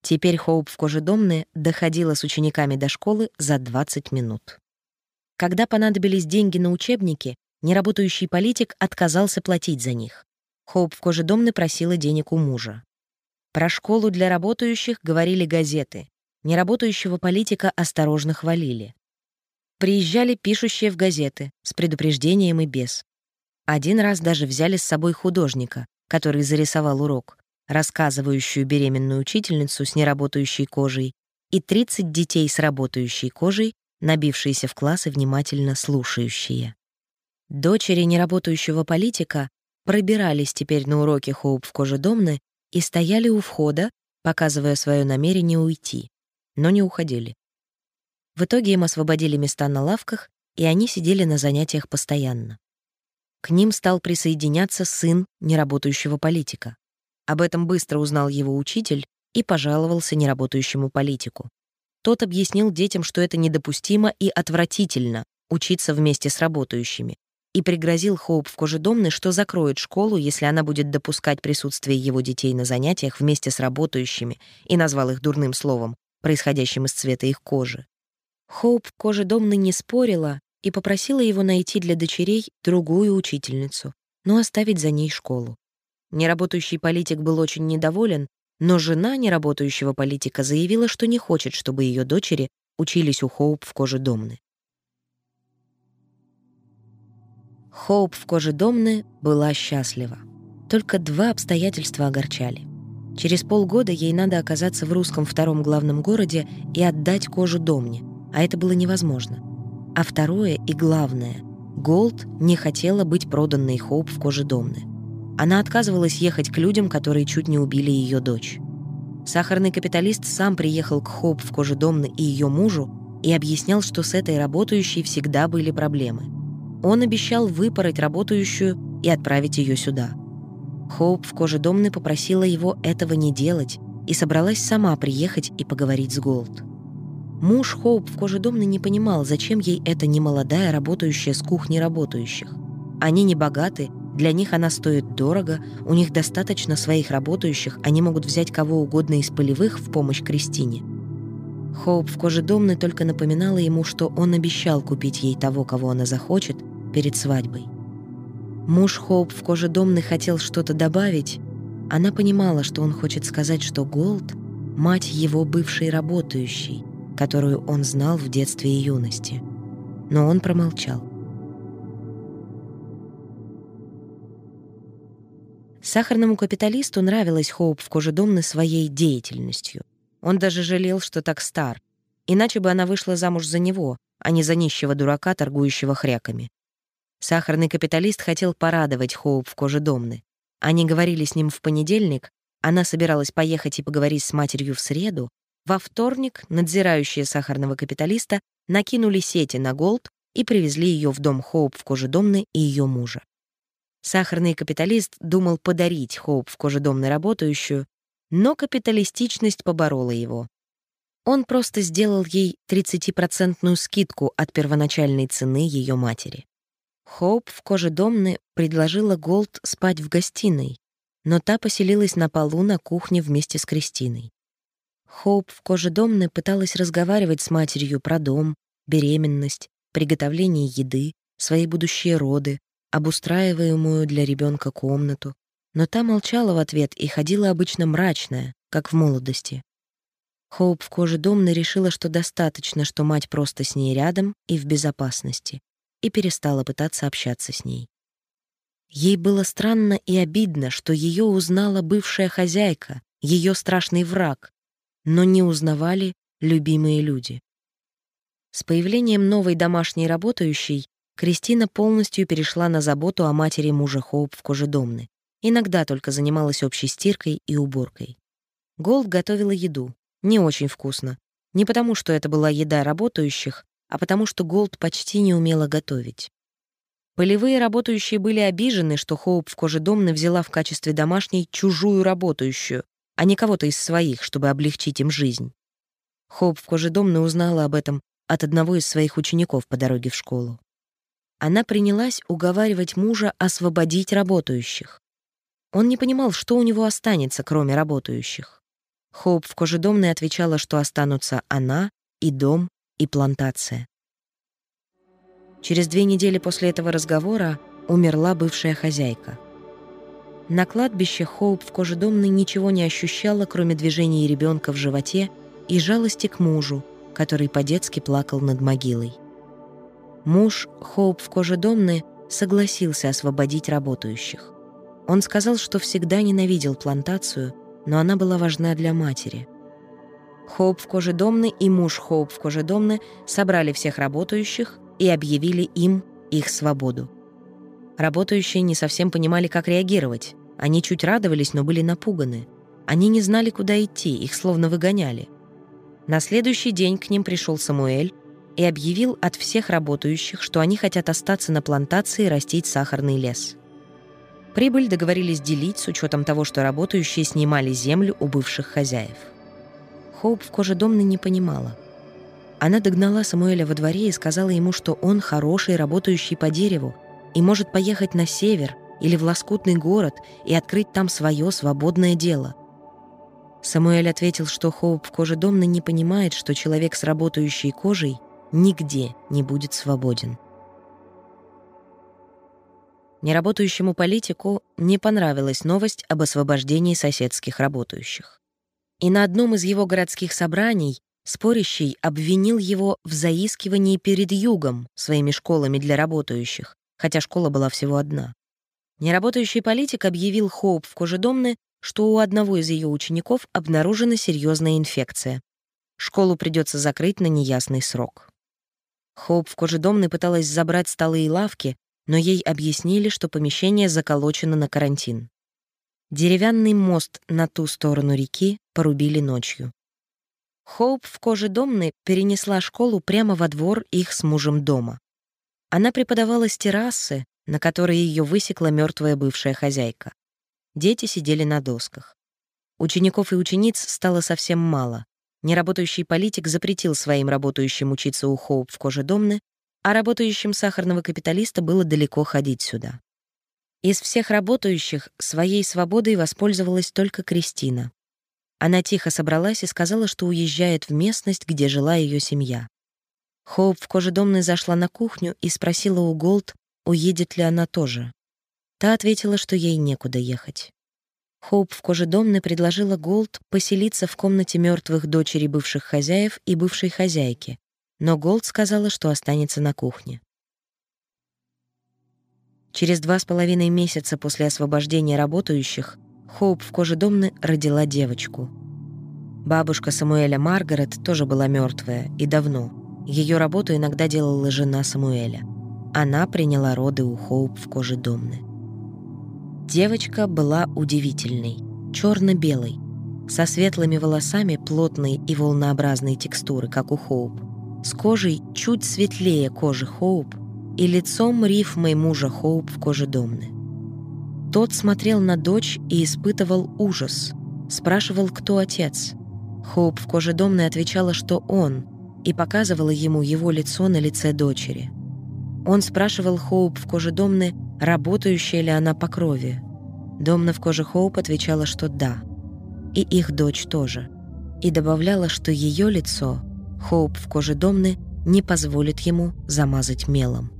Теперь Хоуп в Кожедомне доходила с учениками до школы за 20 минут. Когда понадобились деньги на учебники, неработающий политик отказался платить за них. Хоуп в Кожедомне просила денег у мужа. Про школу для работающих говорили газеты. Неработающего политика осторожно хвалили. Приезжали пишущие в газеты, с предупреждением и без. Один раз даже взяли с собой художника, который зарисовал урок, рассказывающую беременную учительницу с неработающей кожей и 30 детей с работающей кожей, набившиеся в класс и внимательно слушающие. Дочери неработающего политика пробирались теперь на уроки Хоуп в коже Домны и стояли у входа, показывая свое намерение уйти, но не уходили. В итоге им освободили места на лавках, и они сидели на занятиях постоянно. К ним стал присоединяться сын неработающего политика. Об этом быстро узнал его учитель и пожаловался неработающему политику. Тот объяснил детям, что это недопустимо и отвратительно учиться вместе с работающими, и пригрозил Хоуп в кожедомной, что закроет школу, если она будет допускать присутствие его детей на занятиях вместе с работающими, и назвал их дурным словом, происходящим из цвета их кожи. Хоуп кожедомной не спорила и попросила его найти для дочерей другую учительницу, но оставить за ней школу. Неработающий политик был очень недоволен, но жена неработающего политика заявила, что не хочет, чтобы ее дочери учились у Хоуп в коже Домны. Хоуп в коже Домны была счастлива. Только два обстоятельства огорчали. Через полгода ей надо оказаться в русском втором главном городе и отдать кожу Домне, а это было невозможно. А второе и главное — Голд не хотела быть проданной Хоуп в коже Домны. Она отказывалась ехать к людям, которые чуть не убили ее дочь. Сахарный капиталист сам приехал к Хоуп в коже Домны и ее мужу и объяснял, что с этой работающей всегда были проблемы. Он обещал выпороть работающую и отправить ее сюда. Хоуп в коже Домны попросила его этого не делать и собралась сама приехать и поговорить с Голд. Муж Хоуп в коже Домны не понимал, зачем ей эта немолодая работающая с кухни работающих. Они не богаты, для них она стоит дорого, у них достаточно своих работающих, они могут взять кого угодно из полевых в помощь Кристине. Хоуп в коже Домны только напоминала ему, что он обещал купить ей того, кого она захочет, перед свадьбой. Муж Хоуп в коже Домны хотел что-то добавить. Она понимала, что он хочет сказать, что Голд — мать его бывшей работающей, которую он знал в детстве и юности. Но он промолчал. Сахарному капиталисту нравилась Хоуп в коже Домны своей деятельностью. Он даже жалел, что так стар. Иначе бы она вышла замуж за него, а не за нищего дурака, торгующего хряками. Сахарный капиталист хотел порадовать Хоуп в коже Домны. Они говорили с ним в понедельник, она собиралась поехать и поговорить с матерью в среду. Во вторник надзирающие сахарного капиталиста накинули сети на Голд и привезли ее в дом Хоуп в коже Домны и ее мужа. Сахарный капиталист думал подарить Хоуп в коже Домны работающую, но капиталистичность поборола его. Он просто сделал ей 30% скидку от первоначальной цены ее матери. Хоуп в коже Домны предложила Голд спать в гостиной, но та поселилась на полу на кухне вместе с Кристиной. Хоуп в коже Домны пыталась разговаривать с матерью про дом, беременность, приготовление еды, свои будущие роды, обустраиваемую для ребенка комнату, но та молчала в ответ и ходила обычно мрачная, как в молодости. Хоуп в коже Домны решила, что достаточно, что мать просто с ней рядом и в безопасности, и перестала пытаться общаться с ней. Ей было странно и обидно, что ее узнала бывшая хозяйка, ее страшный враг, но не узнавали любимые люди. С появлением новой домашней работающей Кристина полностью перешла на заботу о матери мужа Хоуп в коже Домны. Иногда только занималась общей стиркой и уборкой. Голд готовила еду. Не очень вкусно. Не потому, что это была еда работающих, а потому, что Голд почти не умела готовить. Полевые работающие были обижены, что Хоуп в коже Домны взяла в качестве домашней чужую работающую, а не кого-то из своих, чтобы облегчить им жизнь. Хоуп в кожедомны узнала об этом от одного из своих учеников по дороге в школу она принялась уговаривать мужа освободить работающих. Он не понимал, что у него останется, кроме работающих. Хоуп в кожедомной отвечала, что останутся она, и дом, и плантация. Через две недели после этого разговора умерла бывшая хозяйка. На кладбище Хоуп в кожедомной ничего не ощущала, кроме движения ребенка в животе и жалости к мужу, который по-детски плакал над могилой. Муж, Хоуп в коже Домны, согласился освободить работающих. Он сказал, что всегда ненавидел плантацию, но она была важна для матери. Хоуп в коже Домны и муж Хоуп в коже Домны собрали всех работающих и объявили им их свободу. Работающие не совсем понимали, как реагировать. Они чуть радовались, но были напуганы. Они не знали, куда идти, их словно выгоняли. На следующий день к ним пришел Самуэль и объявил от всех работающих, что они хотят остаться на плантации и растить сахарный лес. Прибыль договорились делить с учетом того, что работающие снимали землю у бывших хозяев. Хоуп в коже Домны не понимала. Она догнала Самуэля во дворе и сказала ему, что он хороший, работающий по дереву, и может поехать на север или в лоскутный город и открыть там свое свободное дело. Самуэль ответил, что Хоуп в коже Домны не понимает, что человек с работающей кожей нигде не будет свободен. Неработающему политику не понравилась новость об освобождении соседских работающих. И на одном из его городских собраний спорящий обвинил его в заискивании перед югом своими школами для работающих, хотя школа была всего одна. Неработающий политик объявил Хоуп в Кожедомне, что у одного из ее учеников обнаружена серьезная инфекция. Школу придется закрыть на неясный срок. Хоуп в Кожедомной пыталась забрать столы и лавки, но ей объяснили, что помещение заколочено на карантин. Деревянный мост на ту сторону реки порубили ночью. Хоуп в коже Домны перенесла школу прямо во двор их с мужем дома. Она преподавала с террасы, на которой ее высекла мертвая бывшая хозяйка. Дети сидели на досках. Учеников и учениц стало совсем мало. Неработающий политик запретил своим работающим учиться у Хоуп в коже Домны, а работающим сахарного капиталиста было далеко ходить сюда. Из всех работающих своей свободой воспользовалась только Кристина. Она тихо собралась и сказала, что уезжает в местность, где жила ее семья. Хоуп в коже Домны зашла на кухню и спросила у Голд, уедет ли она тоже. Та ответила, что ей некуда ехать. Хоуп в коже Домны предложила Голд поселиться в комнате мертвых дочери бывших хозяев и бывшей хозяйки, но Голд сказала, что останется на кухне. Через два с половиной месяца после освобождения работающих Хоуп в коже Домны родила девочку. Бабушка Самуэля Маргарет тоже была мертвая и давно. Ее работу иногда делала жена Самуэля. Она приняла роды у Хоуп в коже Домны. Девочка была удивительной, черно-белой, со светлыми волосами плотной и волнообразной текстуры, как у Хоуп, с кожей чуть светлее кожи Хоуп и лицом рифмой мужа Хоуп в коже Домны. Тот смотрел на дочь и испытывал ужас, спрашивал, кто отец. Хоуп в коже Домны отвечала, что он, и показывала ему его лицо на лице дочери. Он спрашивал Хоуп в коже Домны, работающая ли она по крови. Домна в коже Хоуп отвечала, что да. И их дочь тоже. И добавляла, что ее лицо — Хоуп в коже Домны не позволит ему замазать мелом.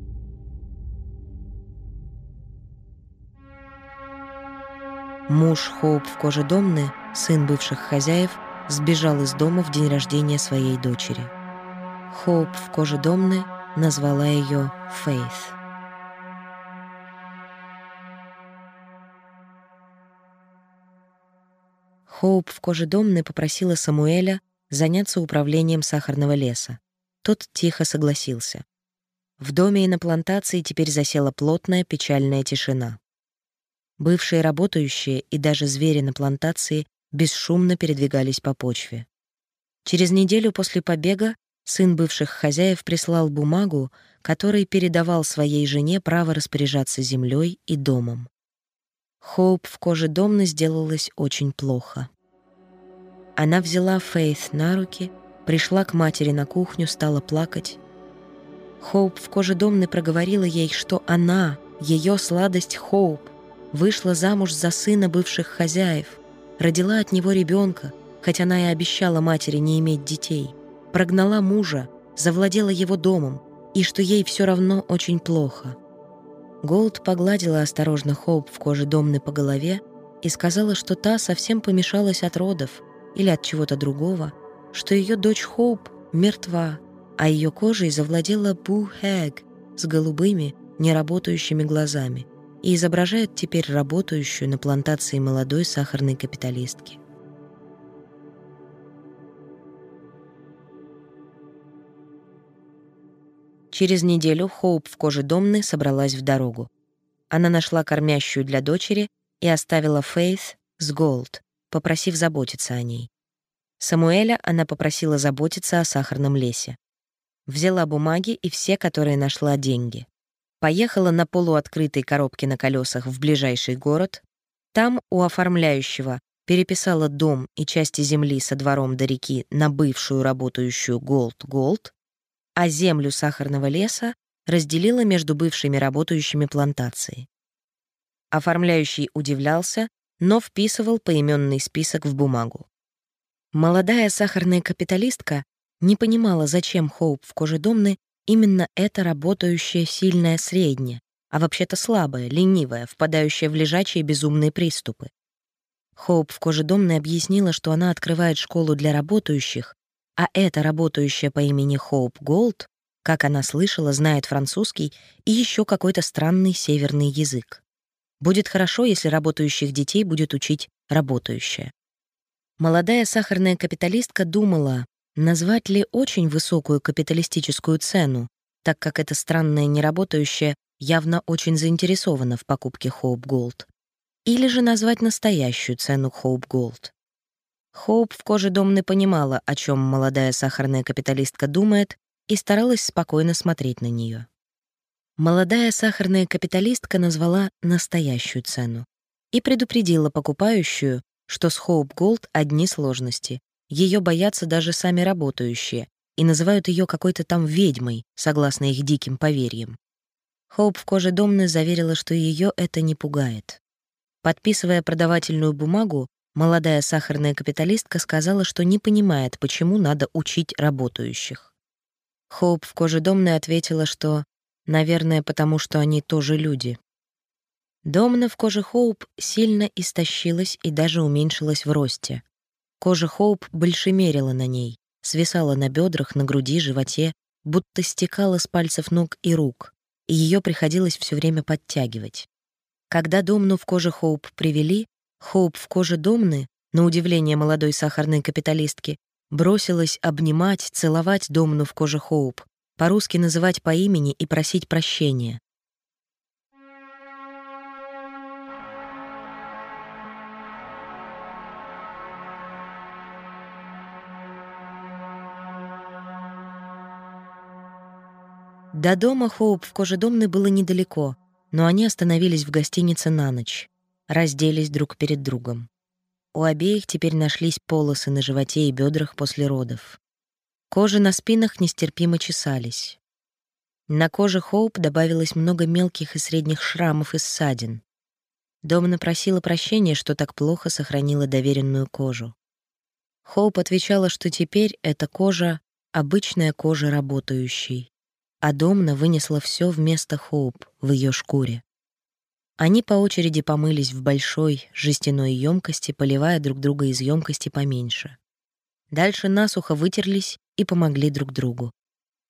Муж Хоуп в коже Домны, сын бывших хозяев, сбежал из дома в день рождения своей дочери. Хоуп в коже Домны назвала ее Фейth. Хоуп в коже Домны попросила Самуэля заняться управлением сахарного леса. Тот тихо согласился. В доме и на плантации теперь засела плотная печальная тишина. Бывшие работающие и даже звери на плантации бесшумно передвигались по почве. Через неделю после побега сын бывших хозяев прислал бумагу, который передавал своей жене право распоряжаться землей и домом. Хоуп в коже Домны сделалось очень плохо. Она взяла Фейth на руки, пришла к матери на кухню, стала плакать. Хоуп в коже Домны проговорила ей, что она, ее сладость Хоуп, вышла замуж за сына бывших хозяев, родила от него ребенка, хоть она и обещала матери не иметь детей, прогнала мужа, завладела его домом, и что ей все равно очень плохо. Голд погладила осторожно Хоуп в коже Домны по голове и сказала, что та совсем помешалась от родов — или от чего-то другого, что ее дочь Хоуп мертва, а ее кожей завладела Бу Хэг с голубыми, неработающими глазами и изображает теперь работающую на плантации молодой сахарной капиталистки. Через неделю Хоуп в коже Домны собралась в дорогу. Она нашла кормящую для дочери и оставила Фейth с Голд, попросив заботиться о ней. Самуэля она попросила заботиться о сахарном лесе. Взяла бумаги и все, которые нашла, деньги. Поехала на полуоткрытой коробке на колесах в ближайший город. Там у оформляющего переписала дом и части земли со двором до реки на бывшую работающую Голд-Голд, а землю сахарного леса разделила между бывшими работающими плантации. Оформляющий удивлялся, но вписывал поименный список в бумагу. Молодая сахарная капиталистка не понимала, зачем Хоуп в коже Домны именно эта работающая сильная средняя, а вообще-то слабая, ленивая, впадающая в лежачие безумные приступы. Хоуп в коже Домны объяснила, что она открывает школу для работающих, а эта работающая по имени Хоуп Голд, как она слышала, знает французский и еще какой-то странный северный язык. Будет хорошо, если работающих детей будет учить работающая. Молодая сахарная капиталистка думала, назвать ли очень высокую капиталистическую цену, так как эта странная неработающая явно очень заинтересована в покупке Хоуп Голд, или же назвать настоящую цену Хоуп Голд. Хоуп в коже Домны понимала, о чем молодая сахарная капиталистка думает, и старалась спокойно смотреть на нее. Молодая сахарная капиталистка назвала настоящую цену и предупредила покупающую, что с Hope Gold одни сложности. Ее боятся даже сами работающие и называют ее какой-то там ведьмой, согласно их диким поверьям. Хоуп в коже Домны заверила, что ее это не пугает. Подписывая продавательную бумагу, молодая сахарная капиталистка сказала, что не понимает, почему надо учить работающих. Хоуп в коже Домны ответила, что Наверное, потому что они тоже люди. Домна в коже Хоуп сильно истощилась и даже уменьшилась в росте. Кожа Хоуп большемерила на ней, свисала на бедрах, на груди, животе, будто стекала с пальцев ног и рук, и ее приходилось все время подтягивать. Когда Домну в коже Хоуп привели, Хоуп в коже Домны, на удивление молодой сахарной капиталистки, бросилась обнимать, целовать Домну в коже Хоуп, по-русски называть по имени и просить прощения. До дома Хоуп в Кожедомной было недалеко, но они остановились в гостинице на ночь, разделись друг перед другом. У обеих теперь нашлись полосы на животе и бедрах после родов. Кожи на спинах нестерпимо чесались. На коже Хоуп добавилось много мелких и средних шрамов и ссадин. Домна просила прощения, что так плохо сохранила доверенную кожу. Хоуп отвечала, что теперь эта кожа — обычная кожа работающей, а Домна вынесла все вместо Хоуп в ее шкуре. Они по очереди помылись в большой жестяной емкости, поливая друг друга из емкости поменьше. Дальше насухо вытерлись и помогли друг другу.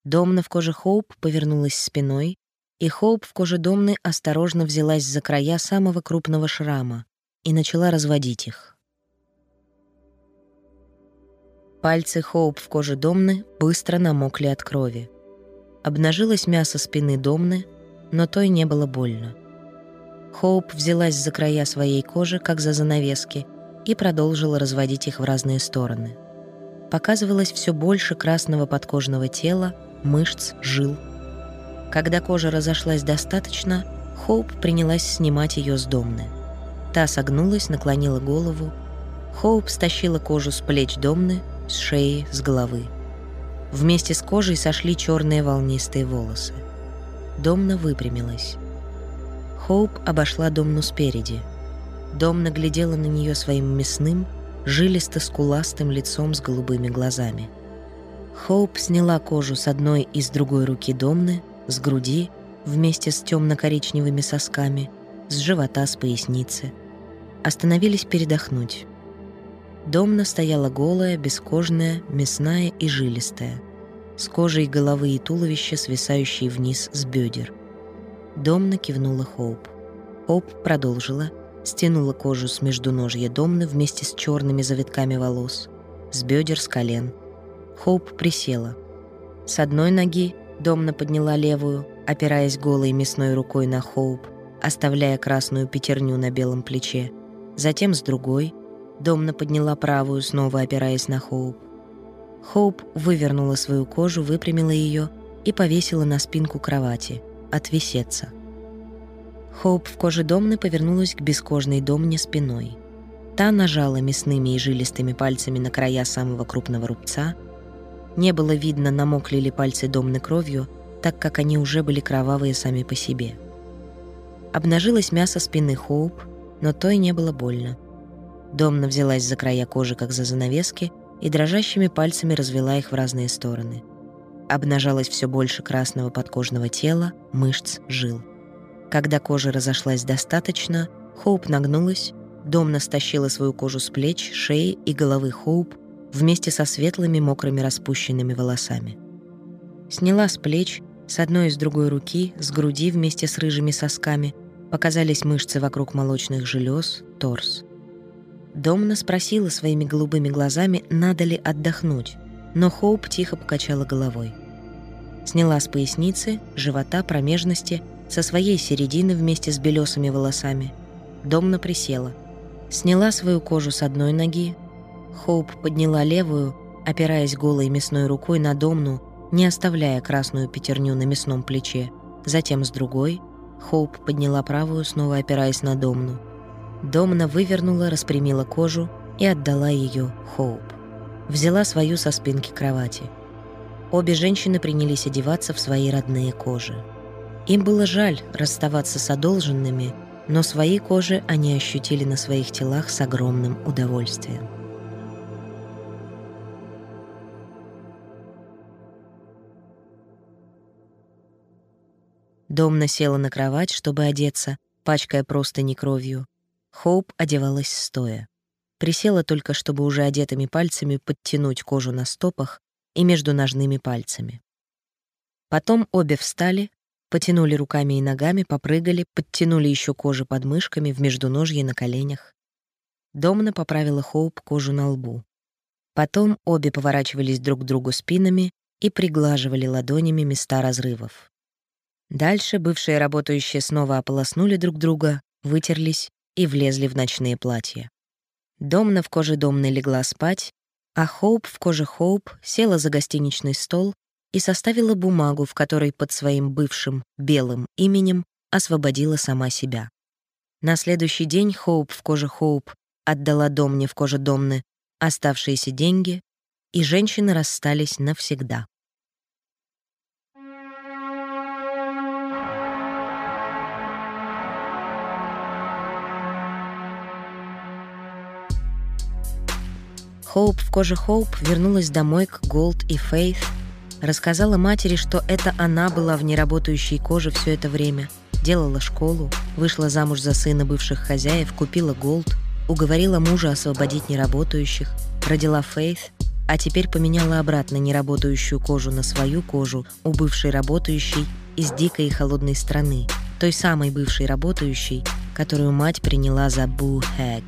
Домна в коже Хоуп повернулась спиной, и Хоуп в коже Домны осторожно взялась за края самого крупного шрама и начала разводить их. Пальцы Хоуп в коже Домны быстро намокли от крови. Обнажилось мясо спины Домны, но той не было больно. Хоуп взялась за края своей кожи, как за занавески, и продолжила разводить их в разные стороны — показывалось все больше красного подкожного тела, мышц, жил. Когда кожа разошлась достаточно, Хоуп принялась снимать ее с домны. Та согнулась, наклонила голову. Хоуп стащила кожу с плеч домны, с шеи, с головы. Вместе с кожей сошли черные волнистые волосы. Домна выпрямилась. Хоуп обошла Домну спереди. Домна глядела на нее своим мясным, жилисто-скуластым лицом с голубыми глазами. Хоуп сняла кожу с одной и с другой руки Домны, с груди, вместе с темно-коричневыми сосками, с живота, с поясницы. Остановились передохнуть. Домна стояла голая, бескожная, мясная и жилистая, с кожей головы и туловища, свисающей вниз с бедер. Домна кивнула Хоуп. Хоуп продолжила, стянула кожу с междуножья Домны вместе с черными завитками волос, с бедер, с колен. Хоуп присела. С одной ноги Домна подняла левую, опираясь голой мясной рукой на Хоуп, оставляя красную пятерню на белом плече. Затем с другой Домна подняла правую, снова опираясь на Хоуп. Хоуп вывернула свою кожу, выпрямила ее и повесила на спинку кровати, отвисеться. Хоуп в коже Домны повернулась к бескожной Домне спиной. Та нажала мясными и жилистыми пальцами на края самого крупного рубца. Не было видно, намокли ли пальцы Домны кровью, так как они уже были кровавые сами по себе. Обнажилось мясо спины Хоуп, но то и не было больно. Домна взялась за края кожи, как за занавески, и дрожащими пальцами развела их в разные стороны. Обнажалось все больше красного подкожного тела, мышц, жил. Когда кожа разошлась достаточно, Хоуп нагнулась, Домна стащила свою кожу с плеч, шеи и головы Хоуп вместе со светлыми мокрыми распущенными волосами. Сняла с плеч, с одной и с другой руки, с груди вместе с рыжими сосками, показались мышцы вокруг молочных желез, торс. Домна спросила своими голубыми глазами, надо ли отдохнуть, но Хоуп тихо покачала головой. Сняла с поясницы, живота, промежности, со своей середины вместе с белесыми волосами. Домна присела. Сняла свою кожу с одной ноги. Хоуп подняла левую, опираясь голой мясной рукой на Домну, не оставляя красную пятерню на мясном плече. Затем с другой. Хоуп подняла правую, снова опираясь на Домну. Домна вывернула, распрямила кожу и отдала ее Хоуп. Взяла свою со спинки кровати. Обе женщины принялись одеваться в свои родные кожи. Им было жаль расставаться с одолженными, но свои кожи они ощутили на своих телах с огромным удовольствием. Домна села на кровать, чтобы одеться, пачкая просто не кровью, Хоуп одевалась стоя. Присела только, чтобы уже одетыми пальцами подтянуть кожу на стопах и между ножными пальцами. Потом обе встали, потянули руками и ногами, попрыгали, подтянули еще кожу под мышками, в междуножье на коленях. Домна поправила Хоуп кожу на лбу. Потом обе поворачивались друг к другу спинами и приглаживали ладонями места разрывов. Дальше бывшие работающие снова ополоснули друг друга, вытерлись и влезли в ночные платья. Домна в коже Домны легла спать, а Хоуп в коже Хоуп села за гостиничный стол и составила бумагу, в которой под своим бывшим белым именем освободила сама себя. На следующий день Хоуп в коже Хоуп отдала Домне в коже Домны оставшиеся деньги, и женщины расстались навсегда. Хоуп в коже Хоуп вернулась домой к Голд и Фейт, рассказала матери, что это она была в неработающей коже все это время, делала школу, вышла замуж за сына бывших хозяев, купила Голд, уговорила мужа освободить неработающих, родила Фейт, а теперь поменяла обратно неработающую кожу на свою кожу у бывшей работающей из дикой и холодной страны, той самой бывшей работающей, которую мать приняла за Бу Хэг.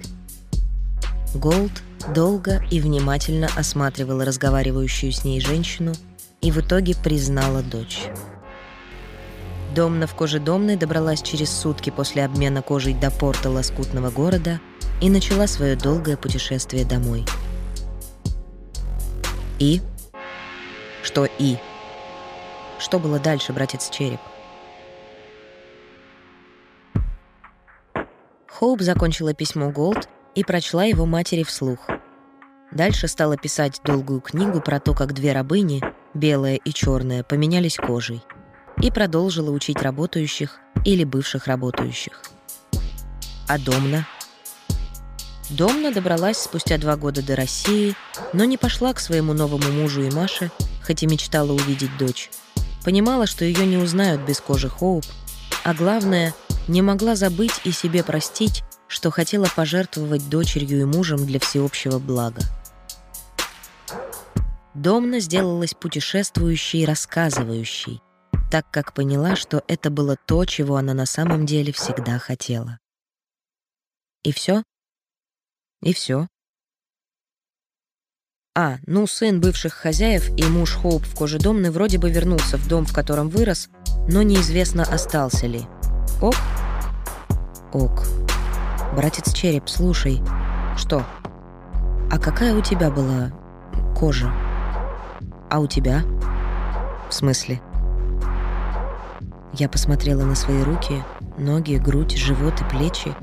Голд долго и внимательно осматривала разговаривающую с ней женщину и в итоге признала дочь. Домна в коже Домной добралась через сутки после обмена кожей до порта лоскутного города и начала свое долгое путешествие домой. И? Что и? Что было дальше, братец Череп? Хоуп закончила письмо Голд и прочла его матери вслух. Дальше стала писать долгую книгу про то, как две рабыни, белая и черная, поменялись кожей. И продолжила учить работающих или бывших работающих. А Домна? Домна добралась спустя два года до России, но не пошла к своему новому мужу и Маше, хоть и мечтала увидеть дочь. Понимала, что ее не узнают без кожи Хоуп, а главное, не могла забыть и себе простить, что хотела пожертвовать дочерью и мужем для всеобщего блага. Домна сделалась путешествующей и рассказывающей. так как поняла, что это было то, чего она на самом деле всегда хотела. И все? И все. А, ну, сын бывших хозяев и муж Хоуп в кожедомны вроде бы вернулся в дом, в котором вырос, но неизвестно, остался ли. Ок? Ок. Братец Череп, слушай. Что? А какая у тебя была кожа? А у тебя? В смысле? Я посмотрела на свои руки, ноги, грудь, живот и плечи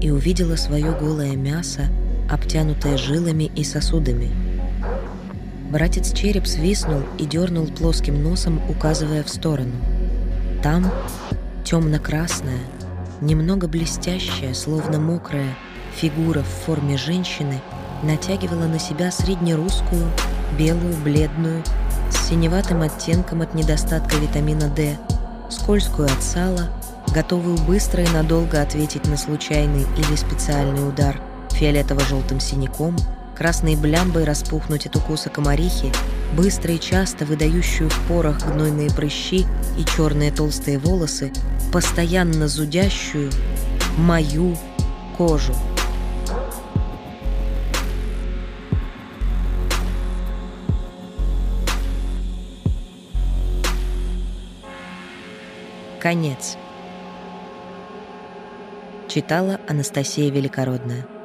и увидела свое голое мясо, обтянутое жилами и сосудами — Братец череп свистнул и дернул плоским носом, указывая в сторону. Там темно-красная, немного блестящая, словно мокрая, фигура в форме женщины натягивала на себя среднерусскую, белую, бледную, с синеватым оттенком от недостатка витамина D, скользкую от сала, готовую быстро и надолго ответить на случайный или специальный удар фиолетово-желтым синяком – красной блямбой распухнуть от укуса комарихи, быстро и часто выдающую в порах гнойные прыщи и черные толстые волосы, постоянно зудящую мою кожу. Конец. Читала Анастасия Великородная.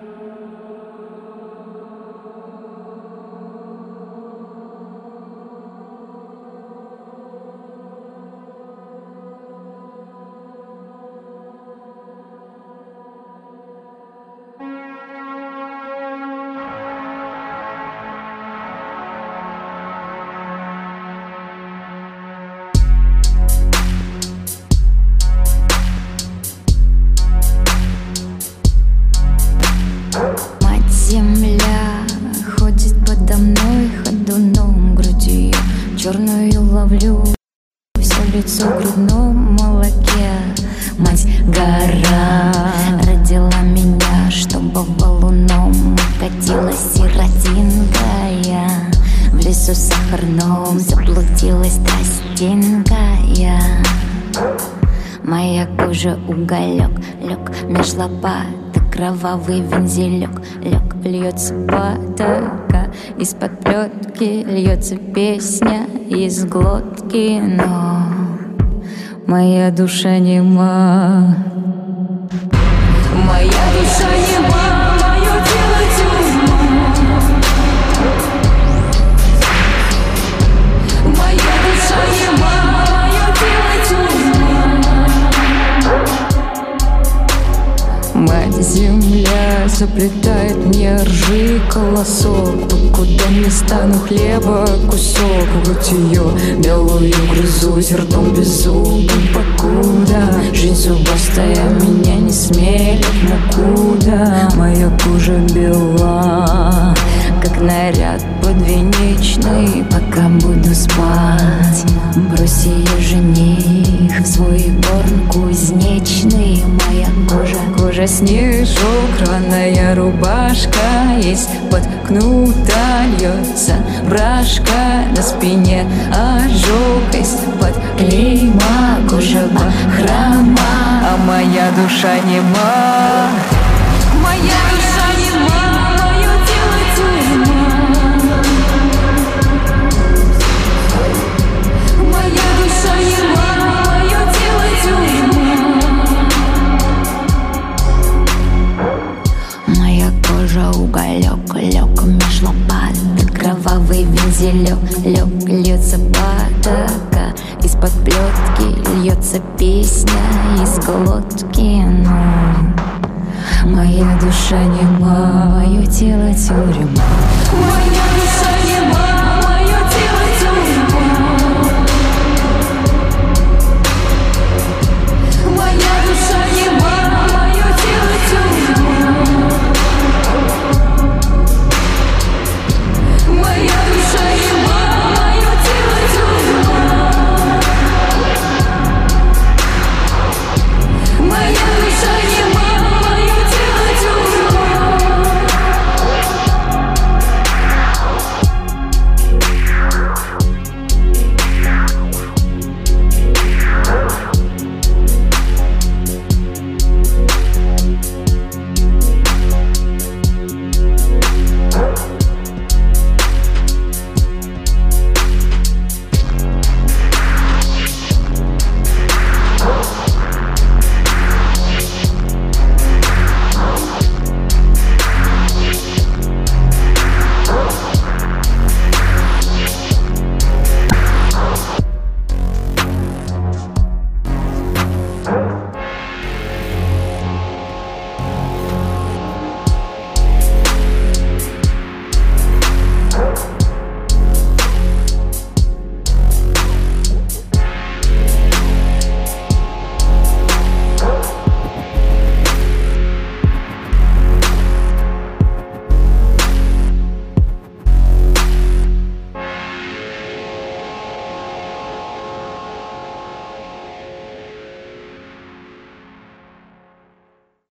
Кровавый вензелек Лег, льется потока Из-под плетки льется песня из глотки Но моя душа нема Моя душа заплетает мне ржи колосок. Покуда не стану хлеба кусок. Вот ее белую грызусь ртом беззубым Покуда. Жизнь зубастая меня не смелит Мукуда моя кожа бела Как наряд подвенечный Пока буду спать. Брось ее жених свой горн кузнечный Моя кожа, кожа снежок Рваная рубашка есть под кнута льется брашка на спине Ожог из-под клейма Кожа храма А моя душа нема уголек Лег меж лопат Кровавый вензелек Лег льется потока. Из-под плетки льется песня Из глотки, ну Моя душа нема, мое тело тюрьма. Моя